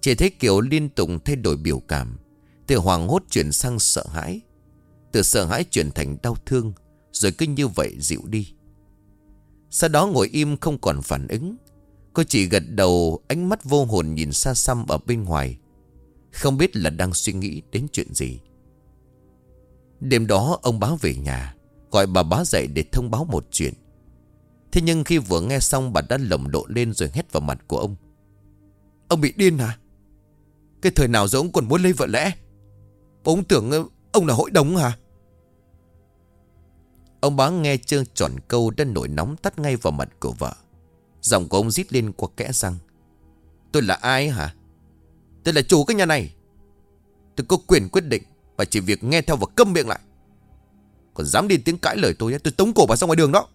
Chỉ thấy Kiều liên tục thay đổi biểu cảm. Từ hoàng hốt chuyển sang sợ hãi. Từ sợ hãi chuyển thành đau thương. Rồi cứ như vậy dịu đi. Sau đó ngồi im không còn phản ứng Cô chỉ gật đầu, ánh mắt vô hồn nhìn xa xăm ở bên ngoài Không biết là đang suy nghĩ đến chuyện gì Đêm đó, ông báo về nhà, Gọi bà bá dậy để thông báo một chuyện Thế nhưng khi vừa nghe xong, bà đã lồng độ lên rồi hét vào mặt của ông Ông bị điên hả cái thời nào rồi ông còn muốn lấy vợ lẽ Ông tưởng ờ, ông là hội đồng hả Ông bá nghe trơn tròn câu đã nổi nóng tắt ngay vào mặt của vợ. Giọng của ông rít lên qua kẽ răng. Tôi là ai hả? Tôi là chủ cái nhà này. Tôi có quyền quyết định và chỉ việc nghe theo và câm miệng lại. Còn dám đi tiếng cãi lời tôi, tôi tống cổ bà ra ngoài đường đó.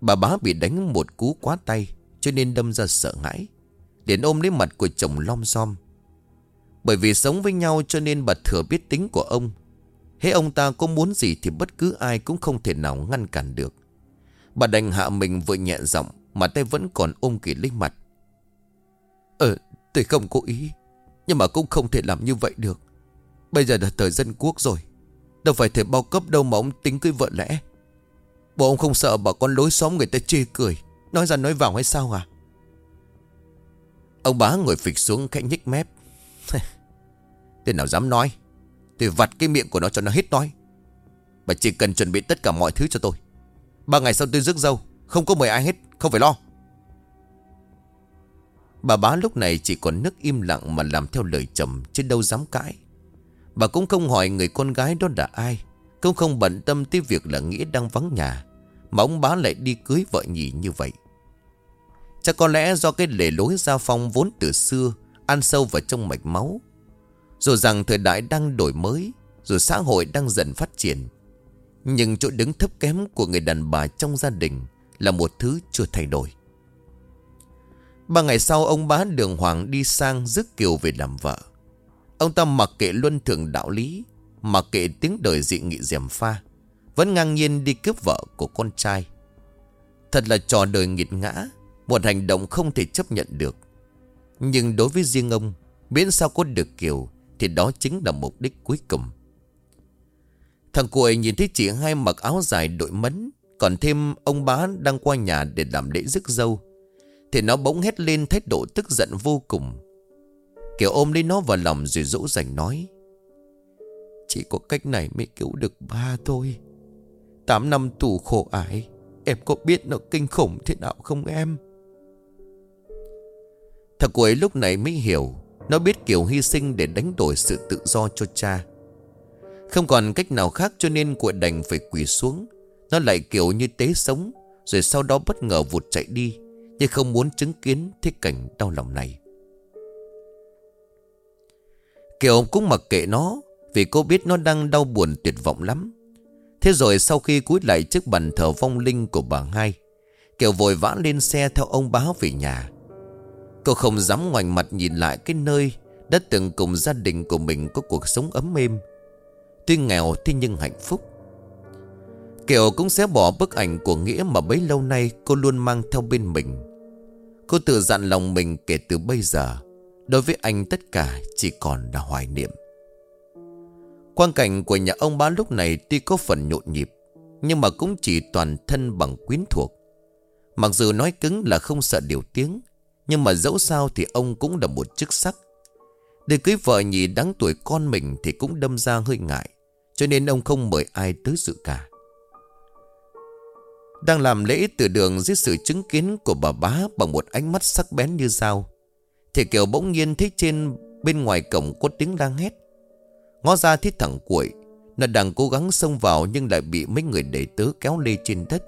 Bà bá bị đánh một cú quá tay cho nên đâm ra sợ hãi. Đến ôm lấy mặt của chồng lom xom. Bởi vì sống với nhau cho nên bà thừa biết tính của ông thế ông ta có muốn gì thì bất cứ ai cũng không thể nào ngăn cản được. Bà đành hạ mình vừa nhẹ giọng mà tay vẫn còn ôm kỳ lấy mặt. Ờ, tôi không cố ý. Nhưng mà cũng không thể làm như vậy được. Bây giờ là thời dân quốc rồi. Đâu phải thể bao cấp đâu mà ông tính cưới vợ lẽ. Bộ ông không sợ bà con lối xóm người ta chê cười. Nói ra nói vào hay sao à? Ông bá ngồi phịch xuống khẽ nhích mép. [laughs] Tên nào dám nói. tôi vặt cái miệng của nó cho nó hết nói. Bà chỉ cần chuẩn bị tất cả mọi thứ cho tôi. Ba ngày sau tôi rước dâu, Không có mời ai hết, Không phải lo. Bà bá lúc này chỉ còn nước im lặng Mà làm theo lời chồng Chứ đâu dám cãi. Bà cũng không hỏi người con gái đó là ai, Cũng không bận tâm tới việc là Nghĩa đang vắng nhà, Mà ông bá lại đi cưới vợ nhỉ như vậy. Chắc có lẽ do cái lề lối gia phong vốn từ xưa, Ăn sâu vào trong mạch máu. Dù rằng thời đại đang đổi mới, Dù xã hội đang dần phát triển, Nhưng chỗ đứng thấp kém của người đàn bà trong gia đình Là một thứ chưa thay đổi. Ba ngày sau, ông bá đường hoàng đi sang rước Kiều về làm vợ. Ông ta mặc kệ luân thường đạo lý, Mặc kệ tiếng đời dị nghị dèm pha, Vẫn ngang nhiên đi cướp vợ của con trai. Thật là trò đời nghiệt ngã một hành động không thể chấp nhận được. Nhưng đối với riêng ông, Miễn sao có được Kiều thì đó chính là mục đích cuối cùng. Thằng cuội nhìn thấy chị hai mặc áo dài đội mấn, Còn thêm ông bá đang qua nhà để làm lễ rước dâu, Thì nó bỗng hét lên thái độ tức giận vô cùng. Kiểu ôm lấy nó vào lòng rồi dỗ dành nói Chỉ có cách này mới cứu được ba thôi Tám năm tù khổ ải, Em có biết nó kinh khủng thế nào không em? Thằng cuối lúc này mới hiểu, nó biết kiểu hy sinh để đánh đổi sự tự do cho cha. Không còn cách nào khác cho nên cuội đành phải quỳ xuống. Nó lại kiểu như tế sống, Rồi sau đó bất ngờ vụt chạy đi, Nhưng không muốn chứng kiến thế cảnh đau lòng này. Kiều cũng mặc kệ nó, Vì cô biết nó đang đau buồn tuyệt vọng lắm. Thế rồi sau khi cúi lại trước bàn thờ vong linh của bà hai Kiều vội vã lên xe theo ông báo về nhà. Cô không dám ngoảnh mặt nhìn lại cái nơi Đã từng cùng gia đình của mình có cuộc sống ấm êm Tuy nghèo thế nhưng hạnh phúc Kiều cũng sẽ bỏ bức ảnh của Nghĩa mà bấy lâu nay cô luôn mang theo bên mình. Cô tự dặn lòng mình kể từ bây giờ, đối với anh tất cả chỉ còn là hoài niệm. Quang cảnh của nhà ông bá lúc này tuy có phần nhộn nhịp, nhưng mà cũng chỉ toàn thân bằng quyến thuộc. Mặc dù nói cứng là không sợ điều tiếng, nhưng mà dẫu sao thì ông cũng là một chức sắc. Để cưới vợ nhì đáng tuổi con mình thì cũng đâm ra hơi ngại, cho nên ông không mời ai tới sự cả. Đang làm lễ từ đường dưới sự chứng kiến của bà bá bằng một ánh mắt sắc bén như dao. Thì Kiều bỗng nhiên thấy trên bên ngoài cổng có tiếng đang hét. Ngó ra thấy thẳng cuội. Nó đang cố gắng xông vào nhưng lại bị mấy người đệ tớ kéo lê trên đất.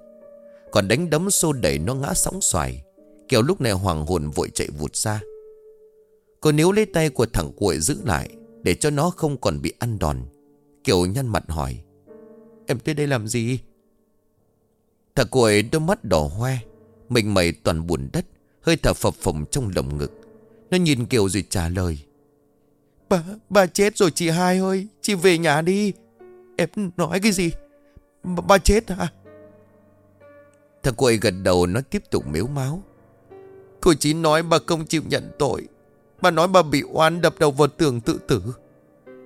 Còn đánh đấm xô đẩy nó ngã sóng xoài. Kiều lúc này hoàng hồn vội chạy vụt ra. Cô níu lấy tay của thằng cuội giữ lại để cho nó không còn bị ăn đòn. Kiều nhăn mặt hỏi. Em tới đây làm gì? Thằng cuội đôi mắt đỏ hoe Mình mẩy toàn buồn đất Hơi thở phập phồng trong lồng ngực Nó nhìn Kiều rồi trả lời Bà, bà chết rồi chị hai ơi Chị về nhà đi Em nói cái gì Bà, bà chết hả Thằng cuội gật đầu nó tiếp tục mếu máu Cô chỉ nói bà không chịu nhận tội. Bà nói bà bị oan đập đầu vào tường tự tử.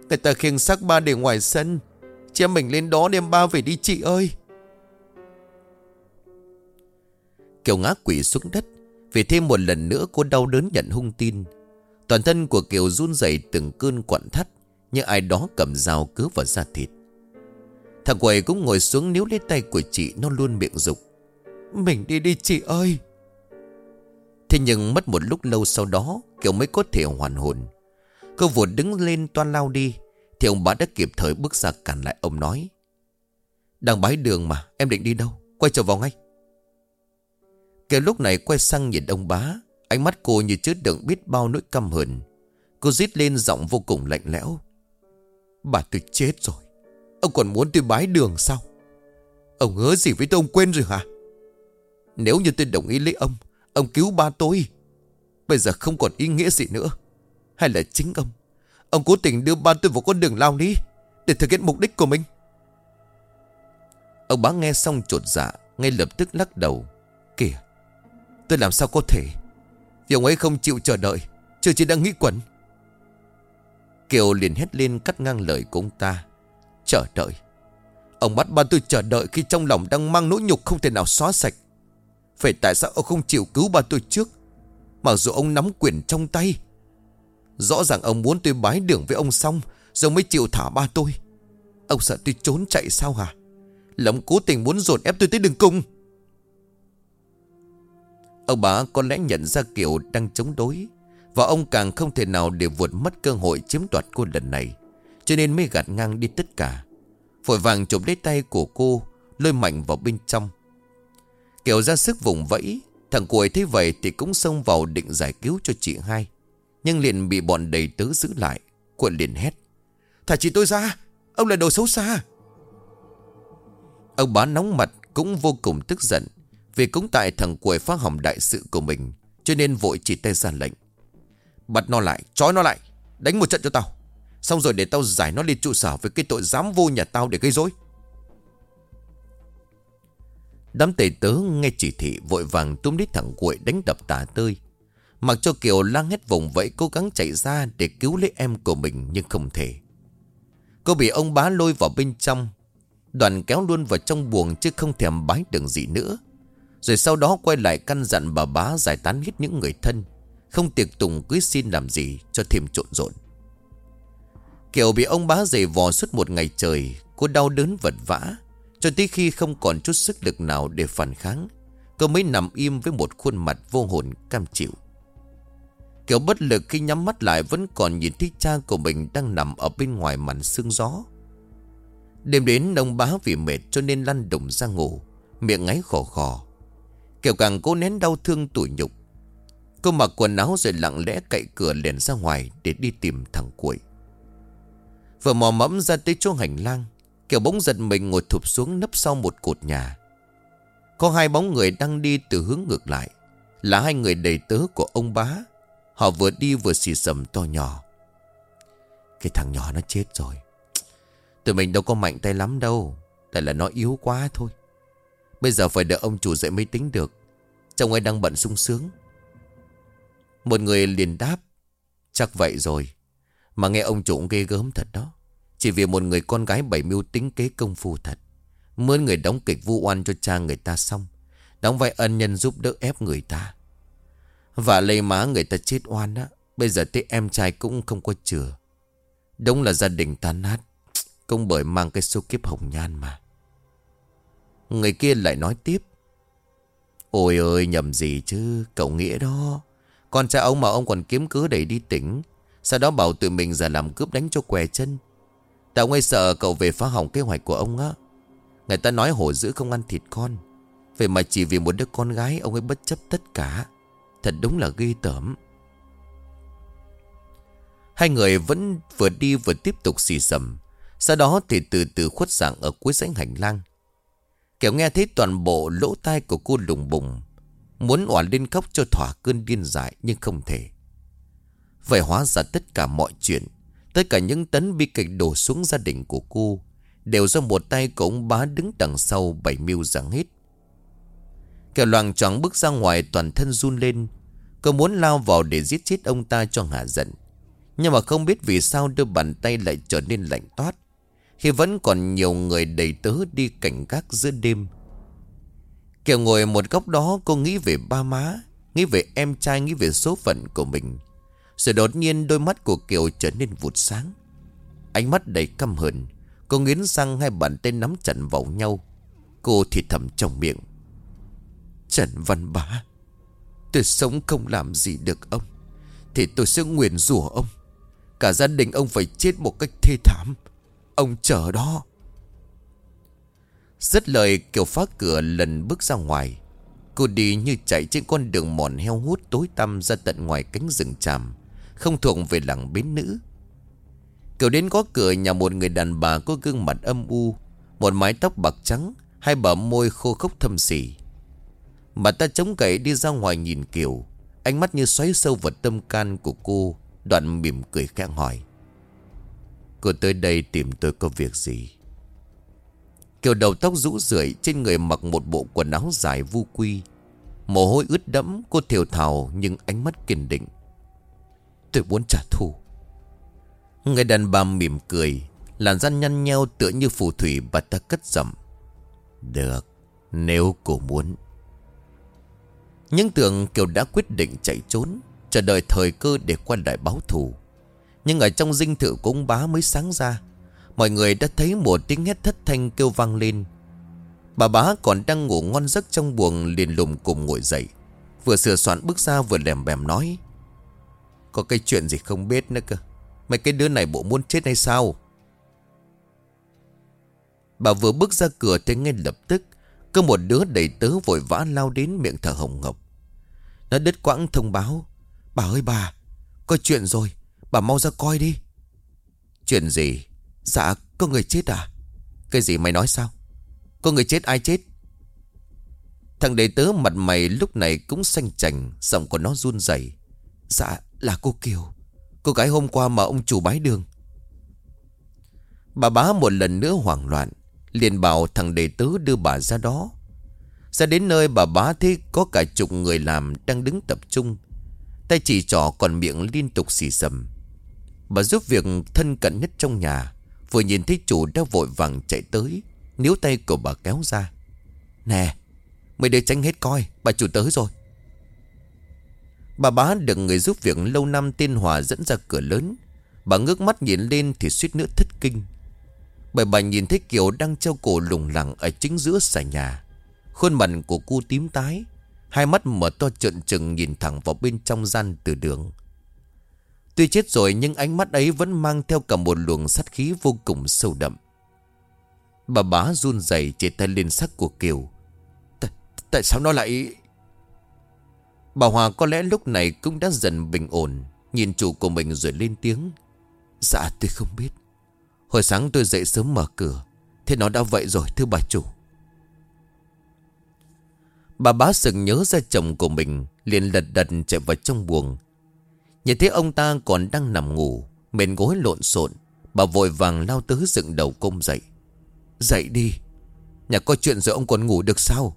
Người ta khiêng xác ba để ngoài sân. Chị mình lên đó đem ba về đi, chị ơi. Kiều ngã quỷ xuống đất. Vì thêm một lần nữa cô đau đớn nhận hung tin. Toàn thân của Kiều run rẩy từng cơn quặn thắt, Như ai đó cầm dao cứa vào da thịt. Thằng quầy cũng ngồi xuống níu lấy tay của chị, Nó luôn miệng dục. Mình đi đi, chị ơi. Thế nhưng mất một lúc lâu sau đó Kiều mới có thể hoàn hồn. Cô vừa đứng lên toan lao đi, Thì ông bà đã kịp thời bước ra cản lại ông nói. Đang bái đường mà, Em định đi đâu? Quay trở vào ngay. Kiều lúc này quay sang nhìn ông bá, Ánh mắt cô như chứa đựng biết bao nỗi căm hờn. Cô rít lên giọng vô cùng lạnh lẽo. Bà tôi chết rồi, Ông còn muốn tôi bái đường sao? Ông hứa gì với tôi, ông quên rồi hả? Nếu như tôi đồng ý lấy ông Ông cứu ba tôi. Bây giờ không còn ý nghĩa gì nữa. Hay là chính ông? Ông cố tình đưa ba tôi vào con đường lao lý Để thực hiện mục đích của mình. Ông bá nghe xong trột dạ Ngay lập tức lắc đầu. Kìa, Tôi làm sao có thể? Vì ông ấy không chịu chờ đợi, Chưa chỉ đang nghĩ quẩn. Kiều liền hét lên cắt ngang lời của ông ta. Chờ đợi. Ông bắt ba tôi chờ đợi khi trong lòng đang mang nỗi nhục không thể nào xóa sạch. Vậy tại sao ông không chịu cứu ba tôi trước? Mặc dù ông nắm quyền trong tay. Rõ ràng ông muốn tôi bái đường với ông xong, Rồi mới chịu thả ba tôi. Ông sợ tôi trốn chạy sao hả? Lắm cố tình muốn dồn ép tôi tới đường cung Ông bà có lẽ nhận ra Kiều đang chống đối, Và ông càng không thể nào để vượt mất cơ hội chiếm đoạt cô lần này, Cho nên mới gạt ngang đi tất cả. Vội vàng chụp lấy tay của cô, Lôi mạnh vào bên trong. Kiều ra sức vùng vẫy Thằng cuội thấy vậy thì cũng xông vào định giải cứu cho chị hai. Nhưng liền bị bọn đầy tớ giữ lại quận liền hét. Thả chị tôi ra Ông là đồ xấu xa. Ông bá nóng mặt cũng vô cùng tức giận vì cũng tại thằng quầy phá hỏng đại sự của mình Cho nên vội chỉ tay ra lệnh. Bắt nó lại, trói nó lại Đánh một trận cho tao. Xong rồi để tao giải nó lên trụ sở Với cái tội dám vô nhà tao để gây rối. Đám tề tớ nghe chỉ thị Vội vàng túm đít thằng cuội đánh đập tả tơi. Mặc cho Kiều lang hết vùng vẫy Cố gắng chạy ra để cứu lấy em của mình Nhưng không thể. Cô bị ông bá lôi vào bên trong. Đoàn kéo luôn vào trong buồng Chứ không thèm bái đường gì nữa. Rồi sau đó quay lại căn dặn bà bá giải tán hết những người thân. Không tiệc tùng cưới xin làm gì cho thêm trộn rộn. Kiều bị ông bá giày vò suốt một ngày trời, Cô đau đớn vật vã. Cho tới khi không còn chút sức lực nào để phản kháng Cô mới nằm im với một khuôn mặt vô hồn cam chịu. Kiểu bất lực khi nhắm mắt lại Vẫn còn nhìn thấy cha của mình đang nằm ở bên ngoài màn sương gió. Đêm đến, ông bá vì mệt cho nên lăn đùng ra ngủ, Miệng ngáy khò khò. Kiểu càng cố nén đau thương tủi nhục. Cô mặc quần áo rồi lặng lẽ cậy cửa liền ra ngoài Để đi tìm thằng cuội Vừa mò mẫm ra tới chỗ hành lang. Kiều bỗng giật mình ngồi thụp xuống nấp sau một cột nhà. Có hai bóng người đang đi từ hướng ngược lại. Là hai người đầy tớ của ông bá. Họ vừa đi vừa xì sầm to nhỏ. Cái thằng nhỏ nó chết rồi. Tụi mình đâu có mạnh tay lắm đâu. Tại là nó yếu quá thôi. Bây giờ phải đợi ông chủ dậy mới tính được. Chồng ấy đang bận sung sướng. Một người liền đáp. Chắc vậy rồi. Mà nghe ông chủ ghê gớm thật đó. Chỉ vì một người con gái bảy mưu tính kế công phu thật. Mướn người đóng kịch vu oan cho cha người ta xong, Đóng vai ân nhân giúp đỡ ép người ta. Và lấy má người ta chết oan á, Bây giờ tới em trai cũng không có chừa. Đúng là gia đình tan nát công bởi mang cái số kiếp hồng nhan mà. Người kia lại nói tiếp. Ôi ơi, nhầm gì chứ, Cậu nghĩa đó. Con trai ông mà ông còn kiếm cớ để đi tỉnh. Sau đó bảo tụi mình giờ làm cướp đánh cho què chân. Tao ngay sợ cậu về phá hỏng kế hoạch của ông á. Người ta nói hổ dữ không ăn thịt con. Vậy mà chỉ vì một đứa con gái, Ông ấy bất chấp tất cả. Thật đúng là ghê tởm. Hai người vẫn vừa đi vừa tiếp tục xì sầm Sau đó thì từ từ khuất dạng ở cuối rãnh hành lang. Kéo nghe thấy toàn bộ lỗ tai của cô lùng bùng. Muốn òa lên khóc cho thỏa cơn điên dại Nhưng không thể. Vậy hóa ra tất cả mọi chuyện Tất cả những tấn bi kịch đổ xuống gia đình của cô Đều do một tay của ông bá đứng đằng sau bảy mưu giáng hết. Kẻ loàng choáng bước ra ngoài, toàn thân run lên. Cô muốn lao vào để giết chết ông ta cho hạ giận. Nhưng mà không biết vì sao đôi bàn tay lại trở nên lạnh toát, Khi vẫn còn nhiều người đầy tớ đi cảnh gác giữa đêm. Kiều ngồi một góc đó, cô nghĩ về ba má, Nghĩ về em trai, Nghĩ về số phận của mình. Rồi đột nhiên đôi mắt của Kiều trở nên vụt sáng. Ánh mắt đầy căm hờn, Cô nghiến răng hai bàn tay nắm chặt vào nhau. Cô thì thầm trong miệng. Trần Văn Bá, Tôi sống không làm gì được ông, Thì tôi sẽ nguyền rủa ông. Cả gia đình ông phải chết một cách thê thảm. Ông chờ đó. Rất lời, Kiều phá cửa lần bước ra ngoài. Cô đi như chạy trên con đường mòn heo hút tối tăm ra tận ngoài cánh rừng tràm. Không thuộc về làng bến nữ. Kiều đến có cửa nhà một người đàn bà có gương mặt âm u, Một mái tóc bạc trắng, Hai bờ môi khô khốc thâm xỉ Bà ta chống cậy đi ra ngoài nhìn Kiều Ánh mắt như xoáy sâu vào tâm can của cô, Đoạn mỉm cười khẽ hỏi. Cô tới đây tìm tôi có việc gì? Kiều đầu tóc rũ rượi, Trên người mặc một bộ quần áo dài vu quy. Mồ hôi ướt đẫm, Cô thiểu thào nhưng ánh mắt kiên định. Tôi muốn trả thù. Người đàn bà mỉm cười, Làn răn nhăn nheo tựa như phù thủy Bà ta cất giọng. Được, Nếu cô muốn. Những tưởng Kiều đã quyết định chạy trốn, Chờ đợi thời cơ để qua đại báo thù. Nhưng ở trong dinh thự của bá mới sáng ra, Mọi người đã thấy một tiếng hét thất thanh kêu vang lên. Bà bá còn đang ngủ ngon giấc trong buồng liền lùm cùng ngồi dậy, Vừa sửa soạn bước ra vừa lèm bèm nói có cái chuyện gì không biết nữa cơ. Mấy cái đứa này bộ muốn chết hay sao? Bà vừa bước ra cửa thì ngay lập tức, Có một đứa đầy tớ vội vã lao đến miệng thở hồng ngọc nó đứt quãng thông báo, Bà ơi bà, Có chuyện rồi, Bà mau ra coi đi. Chuyện gì? Dạ có người chết à? Cái gì mày nói sao? Có người chết, ai chết? Thằng đầy tớ mặt mày lúc này cũng xanh chành, Giọng của nó run rẩy. Dạ là cô Kiều, Cô gái hôm qua mà ông chủ bái đường. Bà bá một lần nữa hoảng loạn, liền bảo thằng đệ tứ đưa bà ra đó. Ra đến nơi bà bá thấy có cả chục người làm đang đứng tập trung, Tay chỉ trỏ còn miệng liên tục xì sầm Bà giúp việc thân cận nhất trong nhà, Vừa nhìn thấy chủ đã vội vàng chạy tới, Níu tay của bà kéo ra. Nè, Mày để tránh hết coi, Bà chủ tới rồi. Bà bá được người giúp việc lâu năm tên Hòa dẫn ra cửa lớn. Bà ngước mắt nhìn lên thì suýt nữa thất kinh. Bởi bà nhìn thấy Kiều đang treo cổ lủng lẳng ở chính giữa xà nhà. Khuôn mặt của cô tím tái, Hai mắt mở to trợn trừng nhìn thẳng vào bên trong gian từ đường. Tuy chết rồi nhưng ánh mắt ấy vẫn mang theo cả một luồng sát khí vô cùng sâu đậm. Bà bá run rẩy chỉ tay lên sắc của Kiều. Tại Tại sao nó lại Bà Hòa có lẽ lúc này cũng đã dần bình ổn. Nhìn chủ của mình rồi lên tiếng. Dạ tôi không biết. Hồi sáng tôi dậy sớm mở cửa. Thế nó đã vậy rồi, thưa bà chủ. Bà bá sừng nhớ ra chồng của mình, liền lật đật chạy vào trong buồng. Nhìn thấy ông ta còn đang nằm ngủ Mền gối lộn xộn, Bà vội vàng lao tứ dựng đầu công dậy. Dậy đi. Nhà có chuyện rồi ông còn ngủ được sao?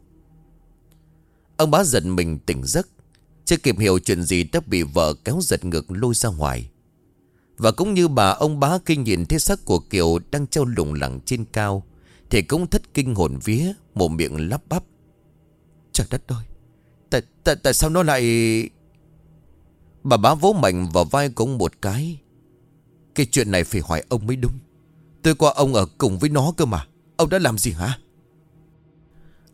Ông bá giật mình tỉnh giấc. Chưa kịp hiểu chuyện gì đã bị vợ kéo giật ngược lôi ra ngoài. Và cũng như bà ông bá kinh nhìn thấy sắc của Kiều đang treo lủng lẳng trên cao Thì cũng thất kinh hồn vía Một miệng lắp bắp. Trời đất ơi Tại, tại, tại sao nó lại Bà bá vỗ mạnh vào vai của ông một cái. Cái chuyện này phải hỏi ông mới đúng. Tôi qua ông ở cùng với nó cơ mà. Ông đã làm gì hả?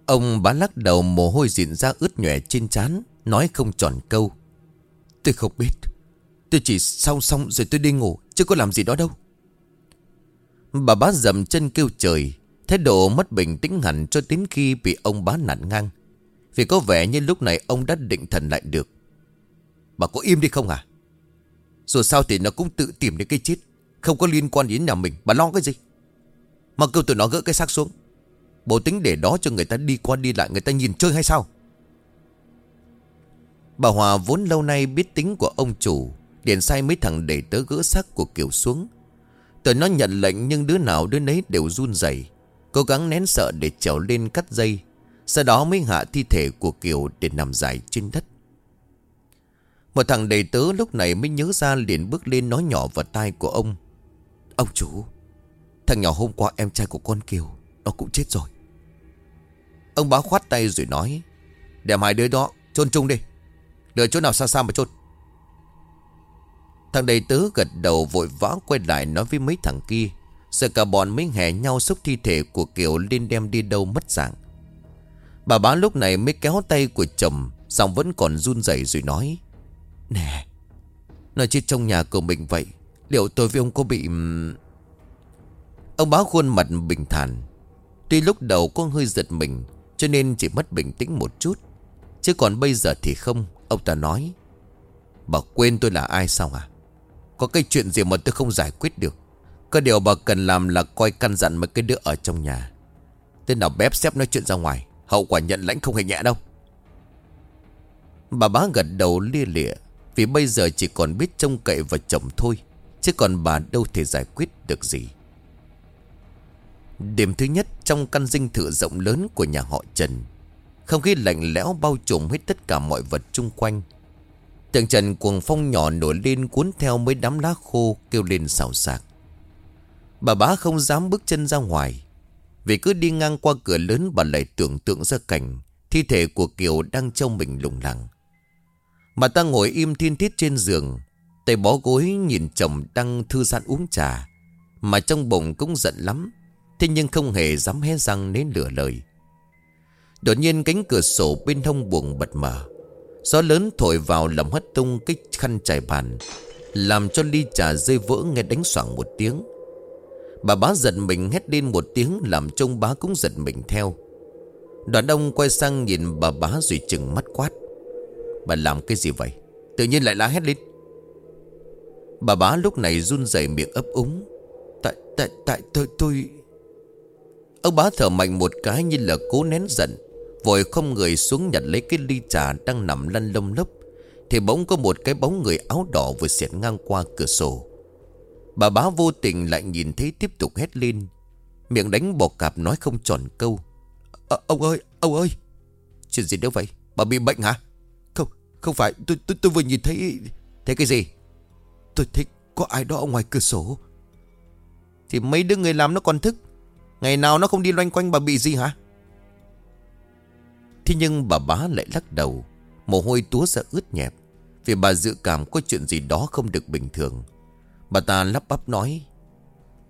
Ông bá lắc đầu mồ hôi dịn ra ướt nhòe trên trán. Nói không tròn câu. Tôi không biết. Tôi chỉ xong xong rồi tôi đi ngủ, Chứ có làm gì đó đâu. Bà bá dầm chân kêu trời, Thái độ mất bình tĩnh hẳn cho đến khi bị ông bá nặn ngang. Vì có vẻ như lúc này ông đã định thần lại được. Bà có im đi không à Dù sao thì nó cũng tự tìm đến cái chết, Không có liên quan đến nhà mình. Bà lo cái gì? Mà kêu tụi nó gỡ cái xác xuống. Bộ tính để đó cho người ta đi qua đi lại, Người ta nhìn chơi hay sao? Bà Hòa vốn lâu nay biết tính của ông chủ, liền sai mấy thằng để tớ gỡ xác của Kiều xuống. Tớ nó nhận lệnh nhưng đứa nào đứa nấy đều run rẩy, Cố gắng nén sợ để trèo lên cắt dây, Sau đó mới hạ thi thể của Kiều để nằm dài trên đất. Một thằng đầy tớ lúc này mới nhớ ra liền bước lên nói nhỏ vào tai của ông. Ông chủ, Thằng nhỏ hôm qua em trai của con Kiều, Nó cũng chết rồi. Ông bá khoát tay rồi nói, Đem hai đứa đó chôn chung đi. Đợi chỗ nào xa xa mà chôn Thằng đầy tớ gật đầu vội vã quay lại nói với mấy thằng kia. Sợ cả bọn mới hẻ nhau xúc thi thể của Kiều lên đem đi đâu mất dạng. Bà bá lúc này mới kéo tay của chồng Xong vẫn còn run rẩy rồi nói, Nè Nó chết trong nhà của mình vậy, Liệu tôi với ông có bị Ông bá khuôn mặt bình thản. Tuy lúc đầu có hơi giật mình, Cho nên chỉ mất bình tĩnh một chút, Chứ còn bây giờ thì không. Ông ta nói, Bà quên tôi là ai sao à Có cái chuyện gì mà tôi không giải quyết được? Có điều bà cần làm là coi căn dặn mấy cái đứa ở trong nhà. Tên nào bép xếp nói chuyện ra ngoài, Hậu quả nhận lãnh không hề nhẹ đâu. Bà bá gật đầu lia lịa, Vì bây giờ chỉ còn biết trông cậy vào chồng thôi, Chứ còn bà đâu thể giải quyết được gì. Điểm thứ nhất, trong căn dinh thự rộng lớn của nhà họ Trần không khí lạnh lẽo bao trùm hết tất cả mọi vật chung quanh. Tường trần cuồng phong nhỏ nổi lên cuốn theo mấy đám lá khô kêu lên xào xạc. Bà bá không dám bước chân ra ngoài. Vì cứ đi ngang qua cửa lớn bà lại tưởng tượng ra cảnh Thi thể của Kiều đang trông mình lùng lẳng. Bà ta ngồi im thiên thiết trên giường, Tay bó gối nhìn chồng đang thư giãn uống trà, Mà trong bụng cũng giận lắm, Thế nhưng không hề dám hé răng nên lửa lời. Đột nhiên cánh cửa sổ bên hông buồng bật mở. Gió lớn thổi vào làm hất tung cái khăn trải bàn Làm cho ly trà rơi vỡ nghe đánh soảng một tiếng. Bà bá giật mình hét lên một tiếng Làm trông bá cũng giật mình theo. Đoàn đông quay sang nhìn bà bá rồi chừng mắt quát. Bà làm cái gì vậy? Tự nhiên lại la hét lên. Bà bá lúc này run rẩy miệng ấp úng. Tại, tại, tại tôi, tôi. Ông bá thở mạnh một cái như là cố nén giận. Vội không người xuống nhặt lấy cái ly trà đang nằm lăn lông lốc Thì bỗng có một cái bóng người áo đỏ vừa xẹt ngang qua cửa sổ. Bà bá vô tình lại nhìn thấy tiếp tục hét lên Miệng đánh bò cạp nói không tròn câu. À, Ông ơi, ông ơi Chuyện gì đâu vậy, bà bị bệnh hả? Không, không phải, tôi tôi, tôi vừa nhìn thấy Thấy cái gì? Tôi thấy có ai đó ở ngoài cửa sổ. Thì mấy đứa người làm nó còn thức Ngày nào nó không đi loanh quanh bà bị gì hả? Thế nhưng bà bá lại lắc đầu. Mồ hôi túa ra ướt nhẹp. Vì bà dự cảm có chuyện gì đó không được bình thường. Bà ta lắp bắp nói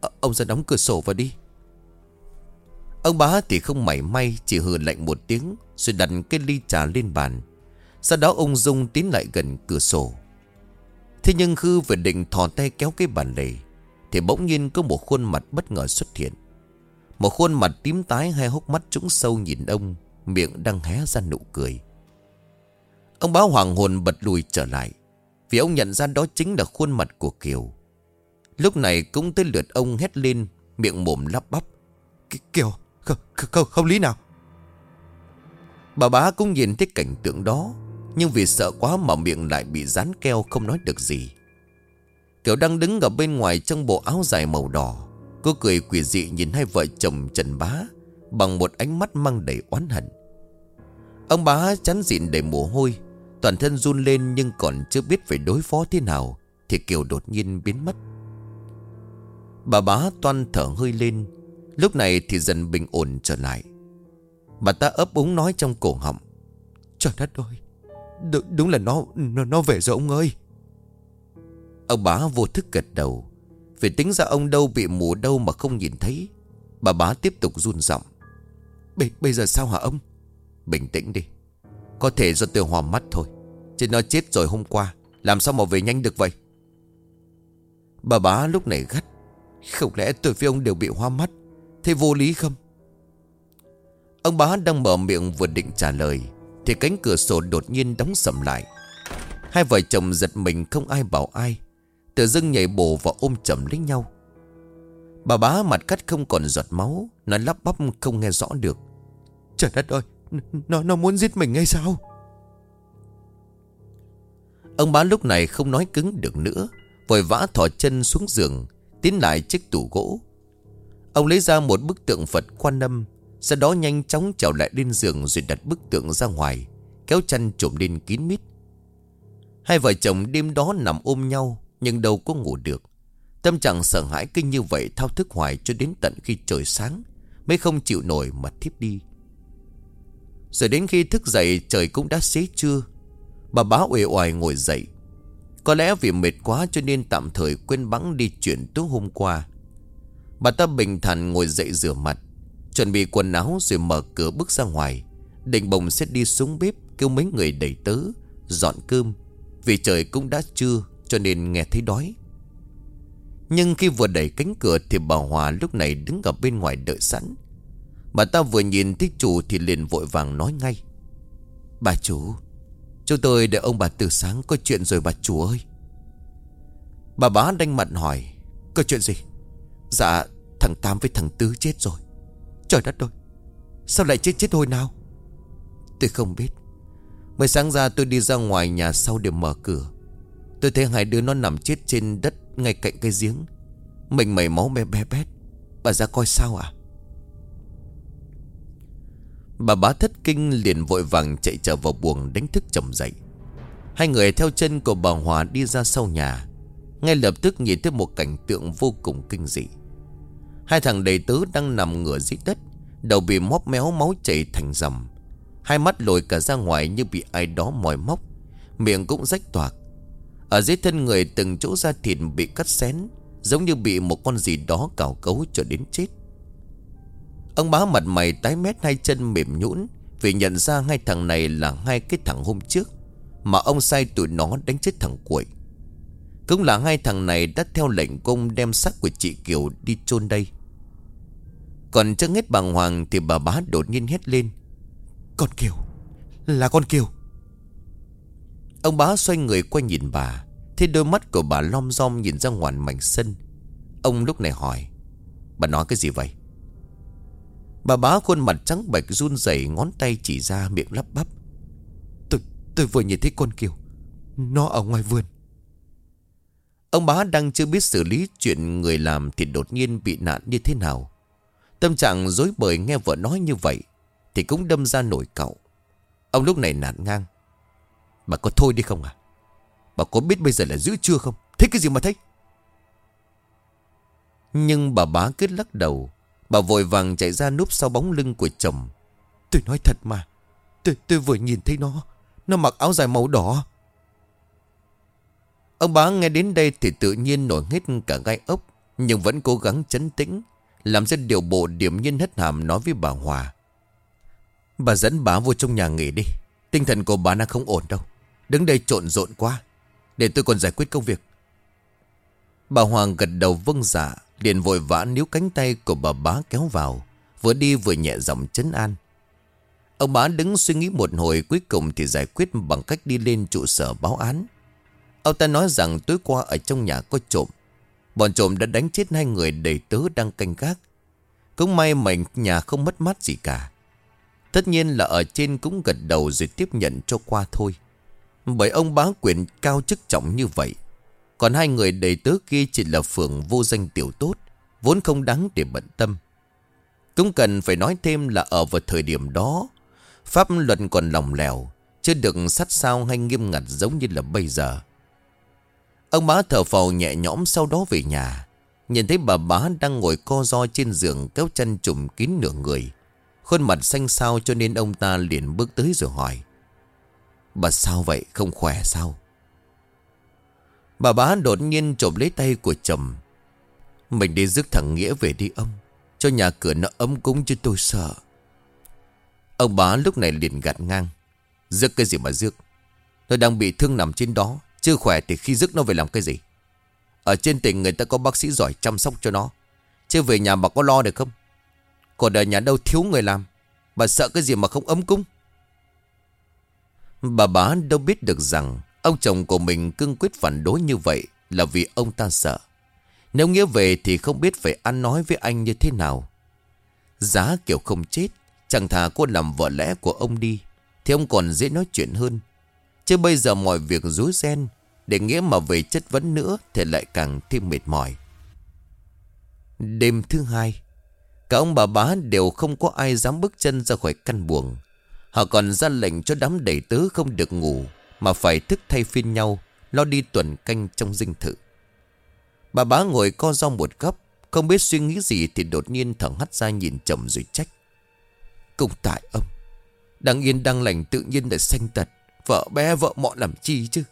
ờ, Ông ra đóng cửa sổ vào đi. Ông bá thì không mảy may, Chỉ hừ lạnh một tiếng, Rồi đặt cái ly trà lên bàn. Sau đó ông Dung tiến lại gần cửa sổ. Thế nhưng Khư vừa định thò tay kéo cái bàn lề, Thì bỗng nhiên có một khuôn mặt bất ngờ xuất hiện. Một khuôn mặt tím tái, hai hốc mắt trũng sâu nhìn ông. Miệng đang hé ra nụ cười. Ông báo hoàng hồn bật lùi trở lại Vì ông nhận ra đó chính là khuôn mặt của Kiều. Lúc này cũng tới lượt ông hét lên Miệng mồm lắp bắp. Kiều không, không, không lý nào. Bà bá cũng nhìn thấy cảnh tượng đó Nhưng vì sợ quá mà miệng lại bị dán keo không nói được gì. Kiều đang đứng ở bên ngoài trong bộ áo dài màu đỏ Cô cười quỷ dị nhìn hai vợ chồng Trần Bá. Bằng một ánh mắt mang đầy oán hận. Ông bá chắn dịn đầy mồ hôi Toàn thân run lên nhưng còn chưa biết phải đối phó thế nào Thì Kiều đột nhiên biến mất. Bà bá toan thở hơi lên Lúc này thì dần bình ổn trở lại. Bà ta ấp úng nói trong cổ họng Trời đất ơi Đ Đúng là nó, nó nó về rồi ông ơi. Ông bá vô thức gật đầu Vì tính ra ông đâu bị mù đâu mà không nhìn thấy. Bà bá tiếp tục run giọng bây, bây giờ sao hả ông? Bình tĩnh đi. Có thể do tôi hòa mắt thôi. Chứ nó chết rồi hôm qua Làm sao mà về nhanh được vậy? Bà bá lúc này gắt. Không lẽ tôi với ông đều bị hoa mắt? Thế vô lý không? Ông bá đang mở miệng vừa định trả lời Thì cánh cửa sổ đột nhiên đóng sầm lại. Hai vợ chồng giật mình không ai bảo ai. Tự dưng nhảy bổ và ôm chầm lấy nhau Bà bá mặt cắt không còn giọt máu Nó lắp bắp không nghe rõ được. Trời đất ơi Nó nó muốn giết mình hay sao? Ông bá lúc này không nói cứng được nữa, Vội vã thỏ chân xuống giường, Tiến lại chiếc tủ gỗ. Ông lấy ra một bức tượng Phật quan âm, Sau đó nhanh chóng trèo lại lên giường Rồi đặt bức tượng ra ngoài, Kéo chăn trộm lên kín mít. Hai vợ chồng đêm đó nằm ôm nhau, Nhưng đâu có ngủ được. Tâm trạng sợ hãi kinh như vậy Thao thức hoài cho đến tận khi trời sáng, Mới không chịu nổi mà thiếp đi. Rồi đến khi thức dậy, Trời cũng đã xế trưa. Bà bá uể oải ngồi dậy. Có lẽ vì mệt quá cho nên tạm thời quên bẵng đi chuyện tối hôm qua. Bà ta bình thản ngồi dậy rửa mặt, Chuẩn bị quần áo rồi mở cửa bước ra ngoài. Định bồng sẽ đi xuống bếp Kêu mấy người đẩy tớ, Dọn cơm. Vì trời cũng đã trưa, cho nên nghe thấy đói. Nhưng khi vừa đẩy cánh cửa Thì bà Hòa lúc này đứng ở bên ngoài đợi sẵn. Bà ta vừa nhìn thấy chủ Thì liền vội vàng nói ngay. Bà chủ, Chúng tôi đợi ông bà từ sáng, có chuyện rồi bà chủ ơi. Bà bá đanh mặt hỏi, Có chuyện gì? Dạ thằng Tam với thằng Tứ chết rồi. Trời đất ơi, Sao lại chết chết hồi nào? Tôi không biết. Mới sáng ra tôi đi ra ngoài nhà sau để mở cửa. Tôi thấy hai đứa nó nằm chết trên đất ngay cạnh cái giếng. Mình mẩy máu bé bé bét. Bà ra coi sao à? Bà bá thất kinh liền vội vàng chạy trở vào buồng đánh thức chồng dậy. Hai người theo chân của bà Hòa đi ra sau nhà. Ngay lập tức nhìn thấy một cảnh tượng vô cùng kinh dị. Hai thằng đầy tớ đang nằm ngửa dưới đất, Đầu bị móp méo máu chảy thành dầm. Hai mắt lồi cả ra ngoài như bị ai đó mòi móc. Miệng cũng rách toạc. Ở dưới thân người từng chỗ da thịt bị cắt xén, Giống như bị một con gì đó cào cấu cho đến chết. Ông bá mặt mày tái mét, hai chân mềm nhũn, Vì nhận ra hai thằng này là hai cái thằng hôm trước, Mà ông sai tụi nó đánh chết thằng cuội Cũng là hai thằng này đã theo lệnh công đem xác của chị Kiều đi chôn đây. Còn chưa hết bàng hoàng thì bà bá đột nhiên hét lên. Con Kiều, Là con Kiều Ông bá xoay người qua nhìn bà Thế đôi mắt của bà lom rom nhìn ra ngoài mảnh sân Ông lúc này hỏi Bà nói cái gì vậy Bà bá khuôn mặt trắng bệch run rẩy ngón tay chỉ ra miệng lắp bắp. Tôi, tôi vừa nhìn thấy con Kiều. Nó ở ngoài vườn. Ông bá đang chưa biết xử lý chuyện người làm thì đột nhiên bị nạn như thế nào. Tâm trạng dối bời nghe vợ nói như vậy thì cũng đâm ra nổi cậu. Ông lúc này nản ngang. Bà có thôi đi không à? Bà có biết bây giờ là giữ chưa không? Thấy cái gì mà thấy? Nhưng bà bá cứ lắc đầu. Bà vội vàng chạy ra núp sau bóng lưng của chồng. Tôi nói thật mà. Tôi, tôi vừa nhìn thấy nó. Nó mặc áo dài màu đỏ. Ông bá nghe đến đây thì tự nhiên nổi hết cả gai ốc Nhưng vẫn cố gắng chấn tĩnh Làm ra điều bộ điểm nhiên hất hàm nói với bà Hòa. Bà dẫn bà vô trong nhà nghỉ đi. Tinh thần của bà đang không ổn đâu. Đứng đây trộn rộn quá, Để tôi còn giải quyết công việc. Bà Hoàng gật đầu vâng dạ Liền vội vã níu cánh tay của bà bá kéo vào, Vừa đi vừa nhẹ giọng chấn an. Ông bá đứng suy nghĩ một hồi, Cuối cùng thì giải quyết bằng cách đi lên trụ sở báo án. Ông ta nói rằng tối qua ở trong nhà có trộm. Bọn trộm đã đánh chết hai người đầy tớ đang canh gác. Cũng may mình nhà không mất mát gì cả. Tất nhiên là ở trên cũng gật đầu rồi tiếp nhận cho qua thôi. Bởi ông bá quyền cao chức trọng như vậy. Còn hai người đầy tớ kia chỉ là phường vô danh tiểu tốt, Vốn không đáng để bận tâm. Cũng cần phải nói thêm là ở vào thời điểm đó, Pháp luật còn lòng lèo Chưa được sát sao hay nghiêm ngặt giống như là bây giờ. Ông bá thở phào nhẹ nhõm sau đó về nhà, Nhìn thấy bà bá đang ngồi co ro trên giường kéo chân trùm kín nửa người. Khuôn mặt xanh xao cho nên ông ta liền bước tới rồi hỏi. Bà sao vậy? Không khỏe sao? Bà bá đột nhiên trộm lấy tay của chồng. Mình đi rước thằng Nghĩa về đi ông. Cho nhà cửa nó ấm cúng chứ tôi sợ. Ông bá lúc này liền gạt ngang. Rước cái gì mà rước? Tôi đang bị thương nằm trên đó. Chưa khỏe thì khi rước nó về làm cái gì? Ở trên tỉnh người ta có bác sĩ giỏi chăm sóc cho nó. Chứ về nhà mà có lo được không? Còn ở nhà đâu thiếu người làm. Bà sợ cái gì mà không ấm cúng? Bà bá đâu biết được rằng Ông chồng của mình cương quyết phản đối như vậy Là vì ông ta sợ. Nếu nghĩa về thì không biết phải ăn nói với anh như thế nào. Giá kiểu không chết, Chẳng thà cô làm vợ lẽ của ông đi, Thì ông còn dễ nói chuyện hơn. Chứ bây giờ mọi việc rối ren, Để nghĩa mà về chất vấn nữa Thì lại càng thêm mệt mỏi. Đêm thứ hai, Cả ông bà bá đều không có ai dám bước chân ra khỏi căn buồng. Họ còn ra lệnh cho đám đầy tớ không được ngủ, Mà phải thức thay phiên nhau, Lo đi tuần canh trong dinh thự. Bà bá ngồi co do một góc, Không biết suy nghĩ gì Thì đột nhiên thẳng hắt ra nhìn chồng rồi trách. Công tại ông, Đang yên đang lành tự nhiên lại sanh tật, Vợ bé vợ mọ làm chi chứ?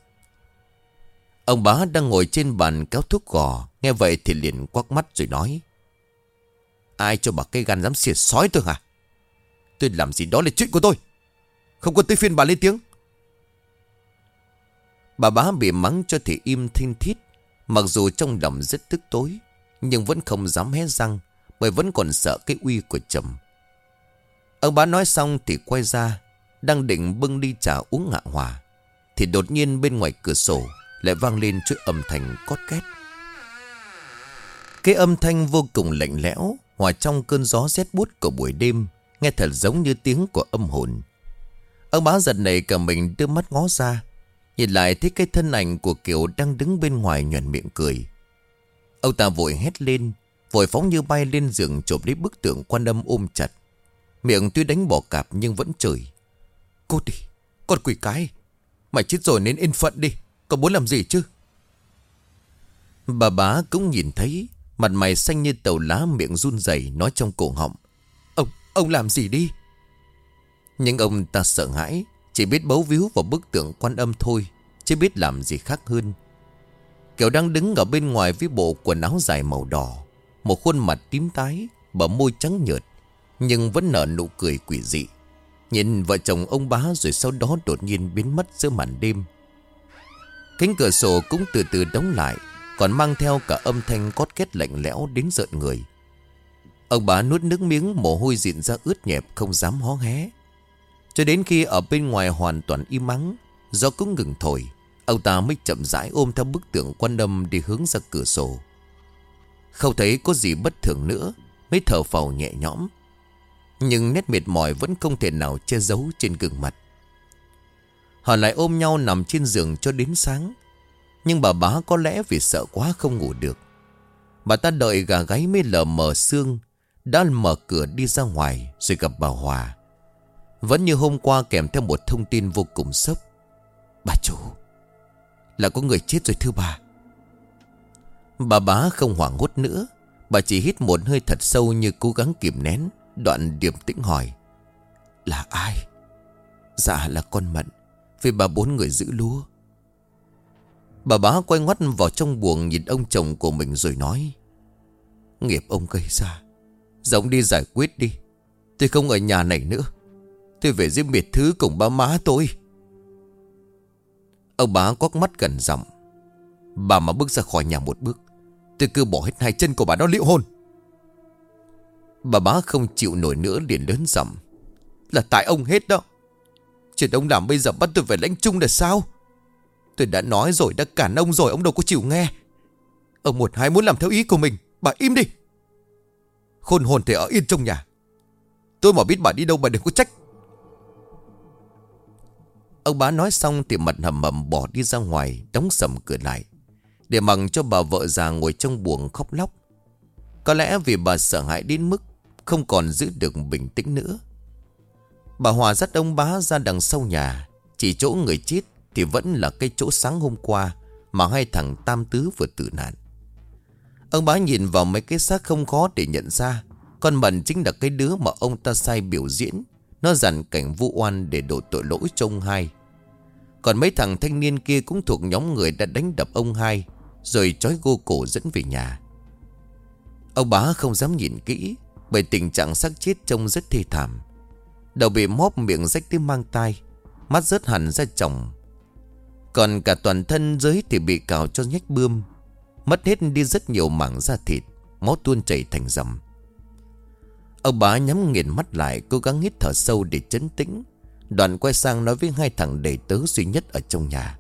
Ông bá đang ngồi trên bàn kéo thuốc gò, Nghe vậy thì liền quắc mắt rồi nói. Ai cho bà cây gan dám xỉa sói tôi hả? Tôi làm gì đó là chuyện của tôi. Không có tới phiên bà lên tiếng. Bà bá bị mắng cho thì im thinh thít. Mặc dù trong lòng rất tức tối, Nhưng vẫn không dám hé răng, Bởi vẫn còn sợ cái uy của chồng. Ông bá nói xong thì quay ra, Đang định bưng đi trà uống ngạ hòa, Thì đột nhiên bên ngoài cửa sổ Lại vang lên chuỗi âm thanh cót két. Cái âm thanh vô cùng lạnh lẽo Hòa trong cơn gió rét bút của buổi đêm, Nghe thật giống như tiếng của âm hồn. Ông bá giật này cả mình đưa mắt ngó ra Nhìn lại thấy cái thân ảnh của Kiều đang đứng bên ngoài nhuận miệng cười. Ông ta vội hét lên Vội phóng như bay lên giường chụp lấy bức tượng quan âm ôm chặt. Miệng tuy đánh bỏ cạp nhưng vẫn chửi. Cô đi Con quỷ cái Mày chết rồi nên yên phận đi Còn muốn làm gì chứ? Bà bá cũng nhìn thấy Mặt mày xanh như tàu lá miệng run rẩy Nói trong cổ họng. Ông, ông làm gì đi? Nhưng ông ta sợ hãi, Chỉ biết bấu víu vào bức tượng quan âm thôi, Chứ biết làm gì khác hơn. Kiều đang đứng ở bên ngoài với bộ quần áo dài màu đỏ, Một khuôn mặt tím tái, Bờ môi trắng nhợt, Nhưng vẫn nở nụ cười quỷ dị. Nhìn vợ chồng ông bá rồi sau đó đột nhiên biến mất giữa màn đêm. Cánh cửa sổ cũng từ từ đóng lại, Còn mang theo cả âm thanh cót két lạnh lẽo đến giận người. Ông bá nuốt nước miếng, mồ hôi dịn ra ướt nhẹp, không dám hó hé. Cho đến khi ở bên ngoài hoàn toàn im mắng, Do cũng ngừng thổi, Ông ta mới chậm rãi ôm theo bức tượng quan âm đi hướng ra cửa sổ. Không thấy có gì bất thường nữa, Mới thở phào nhẹ nhõm. Nhưng nét mệt mỏi vẫn không thể nào che giấu trên gương mặt. Họ lại ôm nhau nằm trên giường cho đến sáng. Nhưng bà bá có lẽ vì sợ quá không ngủ được. Bà ta đợi gà gáy mới lờ mờ xương, Đã mở cửa đi ra ngoài Rồi gặp bà Hòa. Vẫn như hôm qua kèm theo một thông tin vô cùng sốc. Bà chủ, Là có người chết rồi thưa bà. Bà bá không hoảng hốt nữa, Bà chỉ hít một hơi thật sâu như cố gắng kìm nén Đoạn điềm tĩnh hỏi, Là ai? Dạ là con Mận, Vì bà bốn người giữ lúa. Bà bá quay ngoắt vào trong buồng Nhìn ông chồng của mình rồi nói, Nghiệp ông gây ra, Giống đi giải quyết đi. Tôi không ở nhà này nữa Tôi về dưới biệt thứ cùng ba má tôi. Ông bá quắc mắt gần giọng. Bà mà bước ra khỏi nhà một bước, Tôi cứ bỏ hết hai chân của bà đó liệu hôn. Bà bá không chịu nổi nữa liền lớn giọng. Là tại ông hết đó. Chuyện ông làm bây giờ bắt tôi phải lãnh chung là sao? Tôi đã nói rồi, đã cản ông rồi, Ông đâu có chịu nghe. Ông một hai muốn làm theo ý của mình, Bà im đi. Khôn hồn thì ở yên trong nhà. Tôi mà biết bà đi đâu, bà đừng có trách Ông bá nói xong thì mặt hầm mầm bỏ đi ra ngoài, Đóng sầm cửa lại. Để mặc cho bà vợ già ngồi trong buồng khóc lóc. Có lẽ vì bà sợ hãi đến mức Không còn giữ được bình tĩnh nữa. Bà Hòa dắt ông bá ra đằng sau nhà. Chỉ chỗ người chết Thì vẫn là cái chỗ sáng hôm qua Mà hai thằng Tam Tứ vừa tử nạn. Ông bá nhìn vào mấy cái xác không khó để nhận ra. Con Mận chính là cái đứa mà ông ta sai biểu diễn. Nó dặn cảnh vu oan để đổ tội lỗi cho ông hai. Còn mấy thằng thanh niên kia cũng thuộc nhóm người đã đánh đập ông hai, Rồi trói gô cổ dẫn về nhà. Ông bá không dám nhìn kỹ, Bởi tình trạng xác chết trông rất thê thảm. Đầu bị móp miệng rách tới mang tai, Mắt rớt hẳn ra chồng. Còn cả toàn thân dưới thì bị cào cho nhách bươm, Mất hết đi rất nhiều mảng da thịt, Máu tuôn chảy thành dầm. Ông bá nhắm nghiền mắt lại, Cố gắng hít thở sâu để chấn tĩnh. Đoàn quay sang nói với hai thằng đầy tớ duy nhất ở trong nhà.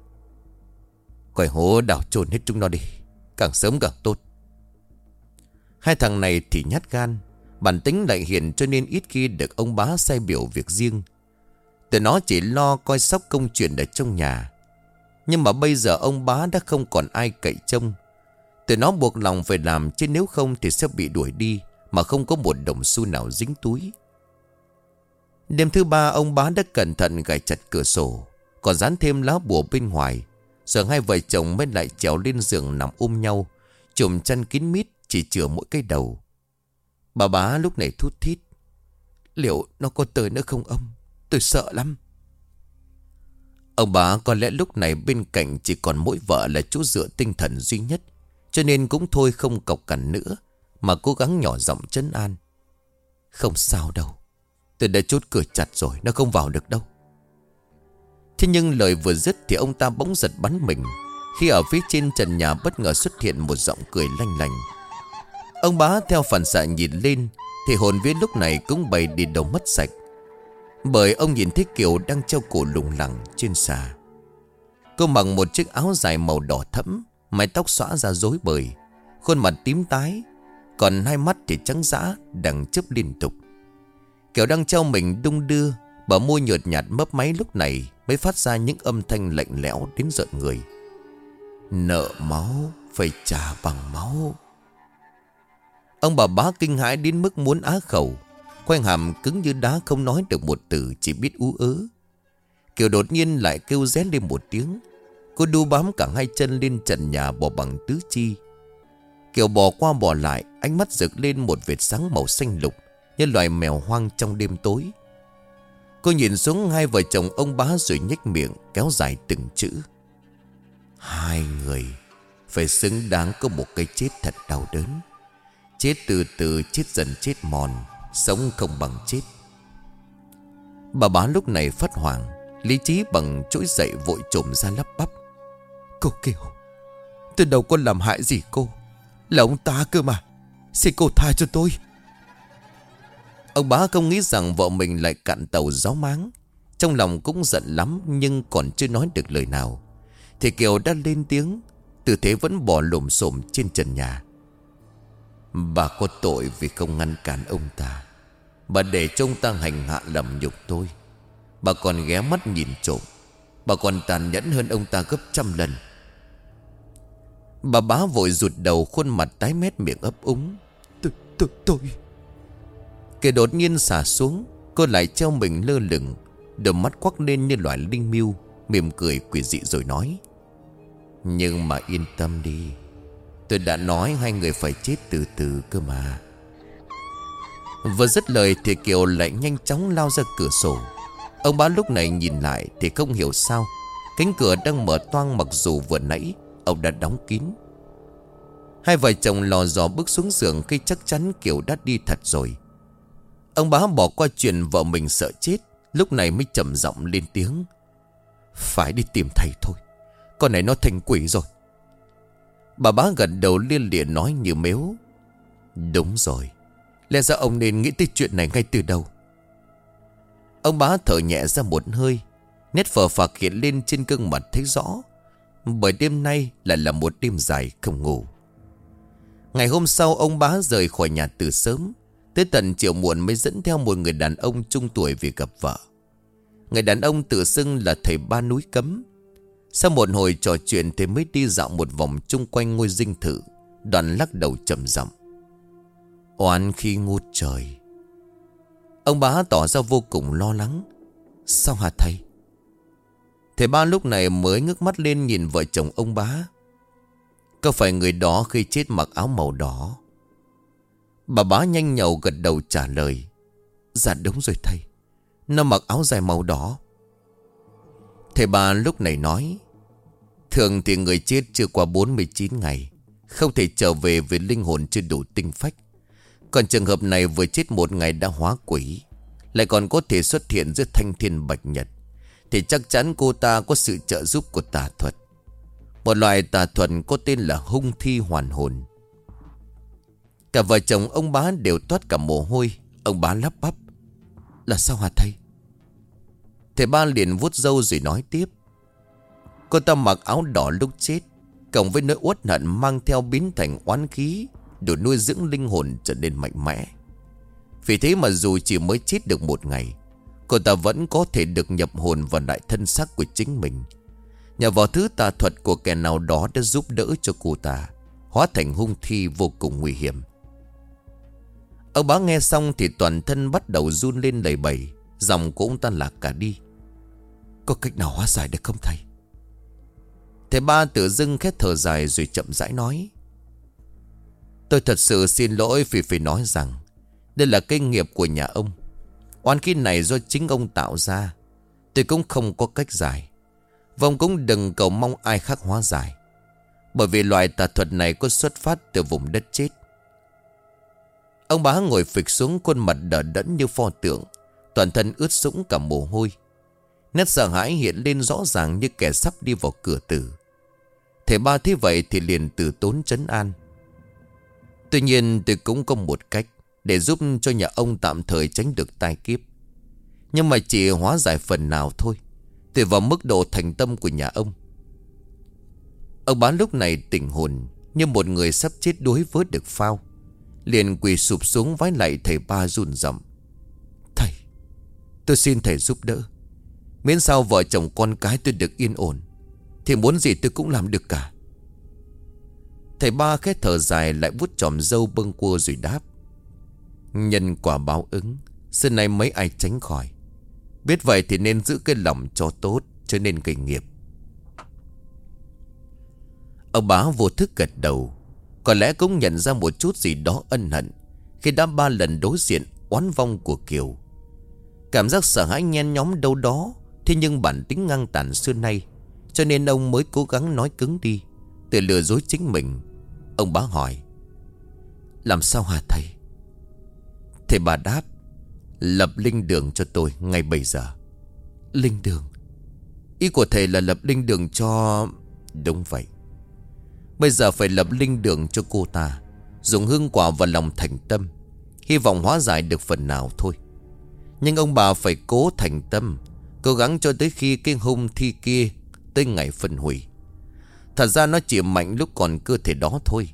Quay hố đào trồn hết chúng nó đi, Càng sớm càng tốt. Hai thằng này thì nhát gan, Bản tính lại hiền cho nên ít khi được ông bá sai biểu việc riêng. Từ nó chỉ lo coi sóc công chuyện ở trong nhà. Nhưng mà bây giờ ông bá đã không còn ai cậy trông. Từ nó buộc lòng phải làm Chứ nếu không thì sẽ bị đuổi đi Mà không có một đồng xu nào dính túi. Đêm thứ ba, ông bá đã cẩn thận gài chặt cửa sổ, Còn dán thêm lá bùa bên ngoài. Giờ hai vợ chồng mới lại trèo lên giường nằm ôm nhau Chùm chăn kín mít, chỉ chừa mỗi cái đầu. Bà bá lúc này thút thít, Liệu nó có tới nữa không ông? Tôi sợ lắm. Ông bá có lẽ lúc này bên cạnh Chỉ còn mỗi vợ là chỗ dựa tinh thần duy nhất, Cho nên cũng thôi không cọc cằn nữa, Mà cố gắng nhỏ giọng chấn an. Không sao đâu Tôi đã chốt cửa chặt rồi, Nó không vào được đâu. Thế nhưng lời vừa dứt Thì ông ta bỗng giật bắn mình. Khi ở phía trên trần nhà bất ngờ xuất hiện Một giọng cười lanh lành. Ông bá theo phản xạ nhìn lên, Thì hồn viên lúc này cũng bày đi đầu mất sạch. Bởi ông nhìn thấy Kiều đang treo cổ lủng lẳng trên xà. Cô mặc một chiếc áo dài màu đỏ thẫm, Mái tóc xõa ra rối bời, Khuôn mặt tím tái, Còn hai mắt thì trắng dã Đang chớp liên tục. Kiều đang treo mình đung đưa Bờ môi nhợt nhạt mấp máy lúc này Mới phát ra những âm thanh lạnh lẽo đến giận người. Nợ máu, Phải trả bằng máu. Ông bà bá kinh hãi đến mức muốn á khẩu. Khoanh hàm cứng như đá không nói được một từ, Chỉ biết ú ớ. Kiều đột nhiên lại kêu rét lên một tiếng. Cô đu bám cả hai chân lên trần nhà bò bằng tứ chi. Kiều bò qua bò lại, Ánh mắt rực lên một vệt sáng màu xanh lục. Như loài mèo hoang trong đêm tối. Cô nhìn xuống hai vợ chồng ông bá rồi nhếch miệng Kéo dài từng chữ. Hai người, Phải xứng đáng có một cái chết thật đau đớn. Chết từ từ, chết dần, chết mòn, Sống không bằng chết. Bà bá lúc này phát hoảng, Lý trí bằng trỗi dậy vội trộm ra lắp bắp. Cô kêu Tôi đâu có làm hại gì cô? Là ông ta cơ mà. Xin cô tha cho tôi. Ông bá không nghĩ rằng vợ mình lại cạn tàu gió máng. Trong lòng cũng giận lắm Nhưng còn chưa nói được lời nào. Thì Kiều đã lên tiếng Tư thế vẫn bỏ lồm xồm trên trần nhà. Bà có tội vì không ngăn cản ông ta. Bà để cho ông ta hành hạ lầm nhục tôi. Bà còn ghé mắt nhìn trộm. Bà còn tàn nhẫn hơn ông ta gấp trăm lần. Bà bá vội rụt đầu khuôn mặt tái mét miệng ấp úng. Tôi, tôi, tôi. Kể đột nhiên xả xuống, Cô lại treo mình lơ lửng, Đôi mắt quắc lên như loại linh miêu, Mỉm cười quỷ dị rồi nói. Nhưng mà yên tâm đi, Tôi đã nói hai người phải chết từ từ cơ mà. Vừa dứt lời thì Kiều lại nhanh chóng lao ra cửa sổ. Ông bá lúc này nhìn lại thì không hiểu sao, Cánh cửa đang mở toang mặc dù vừa nãy, Ông đã đóng kín. Hai vợ chồng lò dò bước xuống giường Khi chắc chắn Kiều đã đi thật rồi. Ông bá bỏ qua chuyện vợ mình sợ chết, Lúc này mới trầm giọng lên tiếng. Phải đi tìm thầy thôi, Con này nó thành quỷ rồi. Bà bá gật đầu liên liền nói như mếu. Đúng rồi, Lẽ ra ông nên nghĩ tới chuyện này ngay từ đầu. Ông bá thở nhẹ ra một hơi, Nét phờ phạc hiện lên trên gương mặt thấy rõ. Bởi đêm nay lại là một đêm dài không ngủ. Ngày hôm sau ông bá rời khỏi nhà từ sớm Tới tận chiều muộn mới dẫn theo một người đàn ông trung tuổi về gặp vợ. Người đàn ông tự xưng là thầy ba núi cấm. Sau một hồi trò chuyện thì mới đi dạo một vòng chung quanh ngôi dinh thự Đoàn lắc đầu trầm giọng. Oan khi ngút trời. Ông bá tỏ ra vô cùng lo lắng. Sao hả thầy? Thầy ba lúc này mới ngước mắt lên nhìn vợ chồng ông bá. Có phải người đó khi chết mặc áo màu đỏ Bà bá nhanh nhậu gật đầu trả lời. Dạ đúng rồi thầy. Nó mặc áo dài màu đỏ. Thầy bà lúc này nói. Thường thì người chết chưa qua 49 ngày, Không thể trở về vì linh hồn chưa đủ tinh phách. Còn trường hợp này vừa chết một ngày đã hóa quỷ, Lại còn có thể xuất hiện giữa thanh thiên bạch nhật, Thì chắc chắn cô ta có sự trợ giúp của tà thuật. Một loại tà thuật có tên là hung thi hoàn hồn. Cả vợ chồng ông bá đều toát cả mồ hôi. Ông bá lắp bắp. Là sao hả thầy? Thầy ba liền vuốt râu rồi nói tiếp. Cô ta mặc áo đỏ lúc chết, Cộng với nỗi uất hận mang theo biến thành oán khí Đủ nuôi dưỡng linh hồn trở nên mạnh mẽ. Vì thế mà dù chỉ mới chết được một ngày, Cô ta vẫn có thể được nhập hồn vào đại thân xác của chính mình. Nhờ vào thứ tà thuật của kẻ nào đó đã giúp đỡ cho cô ta, Hóa thành hung thi vô cùng nguy hiểm. Ông bá nghe xong thì toàn thân bắt đầu run lên lầy bầy Dòng của ông ta lạc cả đi. Có cách nào hóa giải được không thầy? Thầy ba tự dưng khét thở dài rồi chậm rãi nói. Tôi thật sự xin lỗi vì phải nói rằng, Đây là kinh nghiệp của nhà ông. Oan khí này do chính ông tạo ra, Tôi cũng không có cách giải. Vòng cũng đừng cầu mong ai khác hóa giải. Bởi vì loại tà thuật này có xuất phát từ vùng đất chết. Ông bá ngồi phịch xuống khuôn mặt đờ đẫn như pho tượng, Toàn thân ướt sũng cả mồ hôi. Nét sợ hãi hiện lên rõ ràng như kẻ sắp đi vào cửa tử. Thầy ba thế vậy thì liền từ tốn trấn an. Tuy nhiên, tôi cũng có một cách Để giúp cho nhà ông tạm thời tránh được tai kiếp. Nhưng mà chỉ hóa giải phần nào thôi, Tùy vào mức độ thành tâm của nhà ông. Ông bán lúc này tỉnh hồn Như một người sắp chết đuối vớt được phao. Liền quỳ sụp xuống vái lại thầy ba run rẩy Thầy, Tôi xin thầy giúp đỡ. Miễn sao vợ chồng con cái tôi được yên ổn, Thì muốn gì tôi cũng làm được cả. Thầy ba khét thở dài lại vút tròm dâu bâng cua rồi đáp. Nhân quả báo ứng, Xưa nay mấy ai tránh khỏi. Biết vậy thì nên giữ cái lòng cho tốt, Cho nên gây nghiệp. Ông bá vô thức gật đầu. Có lẽ cũng nhận ra một chút gì đó ân hận Khi đã ba lần đối diện oán vong của Kiều. Cảm giác sợ hãi nhen nhóm đâu đó, Thế nhưng bản tính ngang tàn xưa nay, Cho nên ông mới cố gắng nói cứng đi Tự lừa dối chính mình. Ông bá hỏi, Làm sao hả thầy? Thầy bà đáp, Lập linh đường cho tôi ngay bây giờ. Linh đường? Ý của thầy là lập linh đường cho, Đúng vậy. Bây giờ phải lập linh đường cho cô ta, Dùng hương quả và lòng thành tâm. Hy vọng hóa giải được phần nào thôi. Nhưng ông bà phải cố thành tâm, Cố gắng cho tới khi cái hung thi kia, Tới ngày phân hủy. Thật ra nó chỉ mạnh lúc còn cơ thể đó thôi.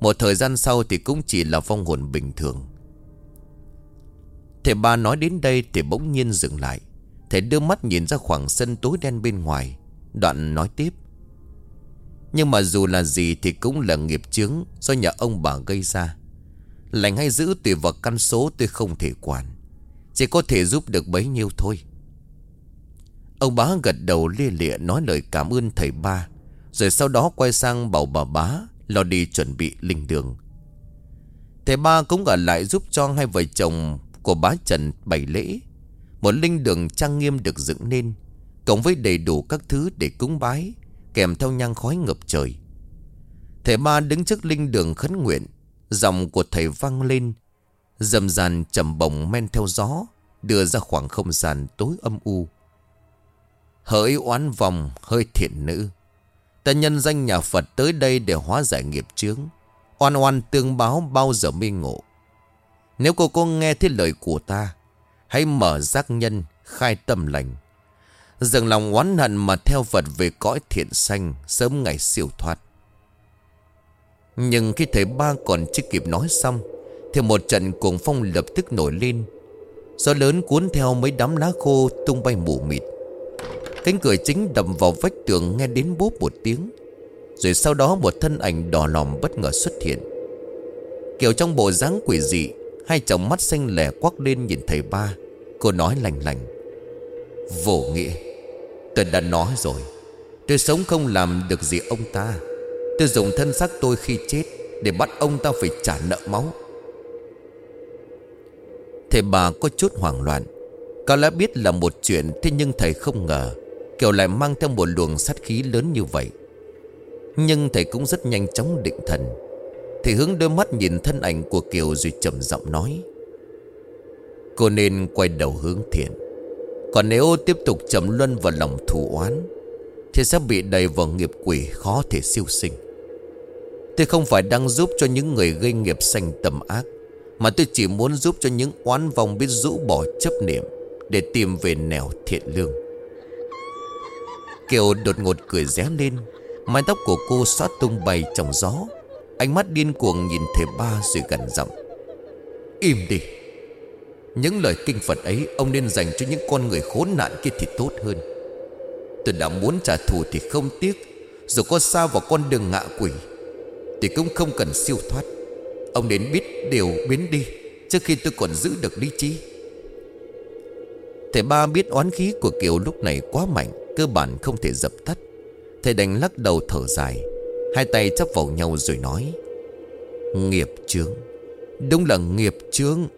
Một thời gian sau thì cũng chỉ là phong hồn bình thường. Thầy ba nói đến đây thì bỗng nhiên dừng lại. Thầy đưa mắt nhìn ra khoảng sân tối đen bên ngoài. Đoạn nói tiếp. Nhưng mà dù là gì thì cũng là nghiệp chướng Do nhà ông bà gây ra. Lành hay giữ tùy vào căn số tôi không thể quản. Chỉ có thể giúp được bấy nhiêu thôi. Ông bá gật đầu lia lịa nói lời cảm ơn thầy ba, Rồi sau đó quay sang bảo bà bá Lo đi chuẩn bị linh đường. Thầy ba cũng ở lại giúp cho hai vợ chồng của bá Trần bày lễ. Một linh đường trang nghiêm được dựng nên, Cộng với đầy đủ các thứ để cúng bái. Kèm theo nhang khói ngập trời. Thầy ba đứng trước linh đường khấn nguyện, Giọng của thầy vang lên, Dầm dàn trầm bồng men theo gió, Đưa ra khoảng không gian tối âm u. Hỡi oán vòng hơi thiện nữ, Ta nhân danh nhà Phật tới đây để hóa giải nghiệp chướng, Oan oan tương báo bao giờ mới ngộ. Nếu cô cô nghe thấy lời của ta, Hãy mở giác nhân, khai tâm lành. Dừng lòng oán hận mà theo Phật về cõi thiện sanh, Sớm ngày siêu thoát. Nhưng khi thầy ba còn chưa kịp nói xong, Thì một trận cuồng phong lập tức nổi lên. Gió lớn cuốn theo mấy đám lá khô tung bay mù mịt. Cánh cửa chính đập vào vách tường nghe đến bốp một tiếng. Rồi sau đó một thân ảnh đỏ lòm bất ngờ xuất hiện. Kiểu trong bộ dáng quỷ dị, Hai chồng mắt xanh lẻ quắc lên nhìn thầy ba. Cô nói lành lành. Vô nghĩa. Tôi đã nói rồi. Tôi sống không làm được gì ông ta. Tôi dùng thân xác tôi khi chết Để bắt ông ta phải trả nợ máu. Thầy bà có chút hoảng loạn. Có lẽ biết là một chuyện, Thế nhưng thầy không ngờ Kiều lại mang theo một luồng sát khí lớn như vậy. Nhưng thầy cũng rất nhanh chóng định thần. Thầy hướng đôi mắt nhìn thân ảnh của Kiều Rồi trầm giọng nói, Cô nên quay đầu hướng thiện. Còn nếu tiếp tục chậm luân vào lòng thù oán, Thì sẽ bị đầy vào nghiệp quỷ khó thể siêu sinh. Tôi không phải đang giúp cho những người gây nghiệp sanh tầm ác, Mà tôi chỉ muốn giúp cho những oán vong biết rũ bỏ chấp niệm Để tìm về nẻo thiện lương. Kiều đột ngột cười ré lên, Mái tóc của cô xót tung bay trong gió, Ánh mắt điên cuồng nhìn thầy ba rồi gần giọng, Im đi. Những lời kinh Phật ấy, Ông nên dành cho những con người khốn nạn kia thì tốt hơn. Tôi đã muốn trả thù thì không tiếc, Dù có sao vào con đường ngạ quỷ, Thì cũng không cần siêu thoát. Ông đến biết điều biến đi, Trước khi tôi còn giữ được lý trí. Thầy ba biết oán khí của Kiều lúc này quá mạnh, Cơ bản không thể dập tắt. Thầy đành lắc đầu thở dài, Hai tay chắp vào nhau rồi nói, Nghiệp chướng. Đúng là nghiệp chướng.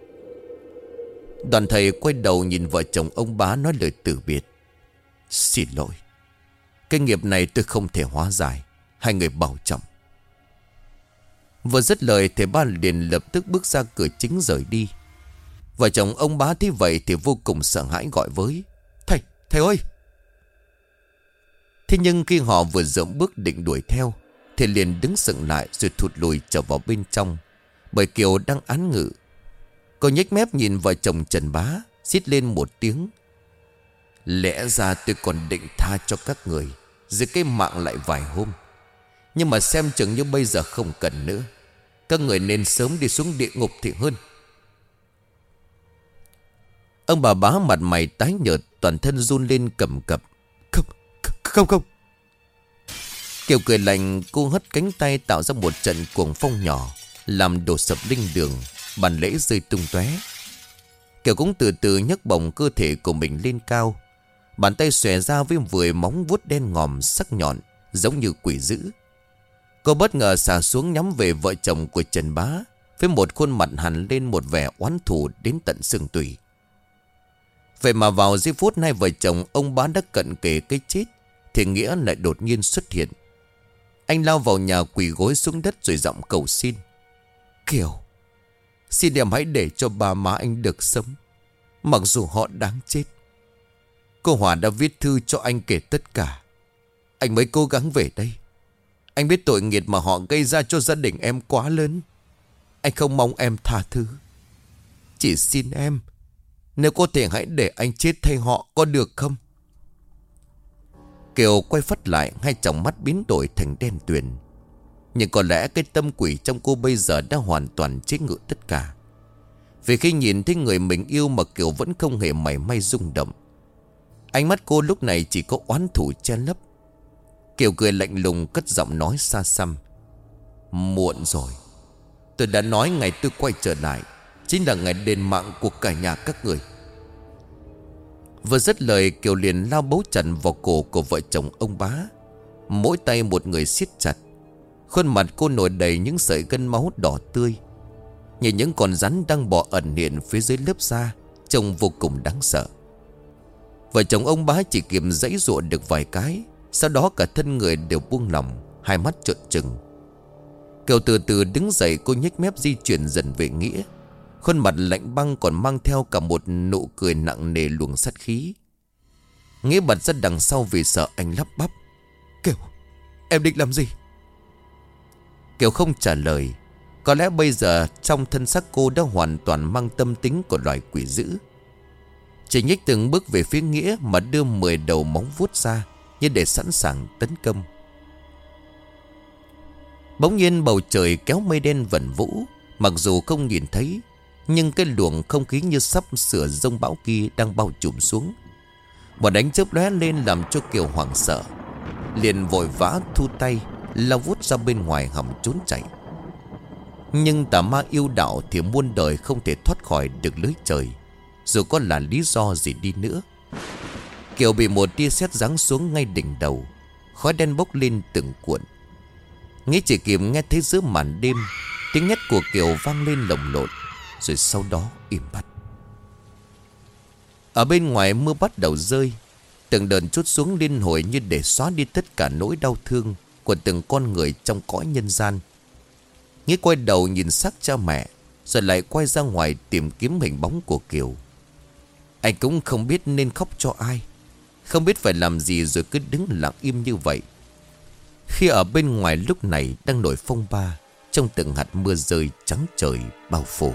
Đoàn thầy quay đầu nhìn vợ chồng ông bá nói lời từ biệt. Xin lỗi Cái nghiệp này tôi không thể hóa giải Hai người bảo trọng. Vừa dứt lời thầy ba liền lập tức bước ra cửa chính rời đi. Vợ chồng ông bá thấy vậy thì vô cùng sợ hãi gọi với Thầy, thầy ơi! Thế nhưng khi họ vừa dẫm bước định đuổi theo Thì liền đứng sững lại rồi thụt lùi trở vào bên trong Bởi Kiều đang án ngự. Cô nhếch mép nhìn vợ chồng Trần Bá Xít lên một tiếng. Lẽ ra tôi còn định tha cho các người Giữ cái mạng lại vài hôm. Nhưng mà xem chừng như bây giờ không cần nữa. Các người nên sớm đi xuống địa ngục thì hơn. Ông bà bá mặt mày tái nhợt Toàn thân run lên cầm cập. Không, không, không. Kiều cười lạnh cô hất cánh tay tạo ra một trận cuồng phong nhỏ Làm đổ sập linh đường Bàn lễ rơi tung tóe. Kiều cũng từ từ nhấc bổng cơ thể của mình lên cao. Bàn tay xòe ra với vười móng vuốt đen ngòm sắc nhọn, Giống như quỷ dữ. Cô bất ngờ xả xuống nhắm về vợ chồng của Trần Bá, Với một khuôn mặt hẳn lên một vẻ oán thù đến tận xương tủy. Vậy mà vào giây phút nay vợ chồng ông bá đã cận kề cái chết, Thì Nghĩa lại đột nhiên xuất hiện. Anh lao vào nhà quỳ gối xuống đất rồi giọng cầu xin. Kiều Xin em hãy để cho bà má anh được sống. Mặc dù họ đáng chết, Cô Hòa đã viết thư cho anh kể tất cả. Anh mới cố gắng về đây. Anh biết tội nghiệt mà họ gây ra cho gia đình em quá lớn. Anh không mong em tha thứ. Chỉ xin em, Nếu có thể hãy để anh chết thay họ có được không? Kiều quay phát lại, Hai chồng mắt biến đổi thành đen tuyền. Nhưng có lẽ cái tâm quỷ trong cô bây giờ Đã hoàn toàn chế ngự tất cả. Vì khi nhìn thấy người mình yêu Mà Kiều vẫn không hề mảy may rung động, Ánh mắt cô lúc này chỉ có oán thủ che lấp. Kiều cười lạnh lùng cất giọng nói xa xăm. Muộn rồi. Tôi đã nói ngày tôi quay trở lại, Chính là ngày đền mạng của cả nhà các người. Vừa dứt lời Kiều liền lao bấu chặt vào cổ của vợ chồng ông bá, Mỗi tay một người siết chặt. Khuôn mặt cô nổi đầy những sợi gân máu đỏ tươi. Nhìn những con rắn đang bò ẩn hiện phía dưới lớp da, Trông vô cùng đáng sợ. Vợ chồng ông bá chỉ kịp dãy ruộng được vài cái, Sau đó cả thân người đều buông lỏng, Hai mắt trợn trừng. Kiều từ từ đứng dậy, cô nhếch mép di chuyển dần về Nghĩa. Khuôn mặt lạnh băng còn mang theo cả một nụ cười nặng nề luồng sát khí. Nghĩa bật ra đằng sau vì sợ anh lắp bắp. Kiều, Em định làm gì? Kiều không trả lời. Có lẽ bây giờ trong thân xác cô đã hoàn toàn mang tâm tính của loài quỷ dữ. Chỉ nhích từng bước về phía Nghĩa Mà đưa 10 đầu móng vuốt ra Như để sẵn sàng tấn công. Bỗng nhiên bầu trời kéo mây đen vẩn vũ, Mặc dù không nhìn thấy, Nhưng cái luồng không khí như sắp sửa rông bão kia Đang bao trùm xuống. Một đánh chớp lóe lên làm cho Kiều hoảng sợ, Liền vội vã thu tay. Lao vút ra bên ngoài hầm trốn chạy. Nhưng tà ma yêu đạo Thì muôn đời không thể thoát khỏi được lưới trời. Dù có là lý do gì đi nữa Kiều bị một tia sét giáng xuống ngay đỉnh đầu, Khói đen bốc lên từng cuộn. Nghĩ chỉ kịp nghe thấy giữa màn đêm, Tiếng nhét của Kiều vang lên lồng lộn, Rồi sau đó im bặt. Ở bên ngoài mưa bắt đầu rơi, Từng đợt chút xuống liên hồi như để xóa đi tất cả nỗi đau thương. Của từng con người trong cõi nhân gian. Nghĩ quay đầu nhìn sắc cha mẹ, Rồi lại quay ra ngoài tìm kiếm hình bóng của Kiều. Anh cũng không biết nên khóc cho ai, Không biết phải làm gì rồi cứ đứng lặng im như vậy. Khi ở bên ngoài lúc này đang nổi phong ba, Trong từng hạt mưa rơi trắng trời bao phủ.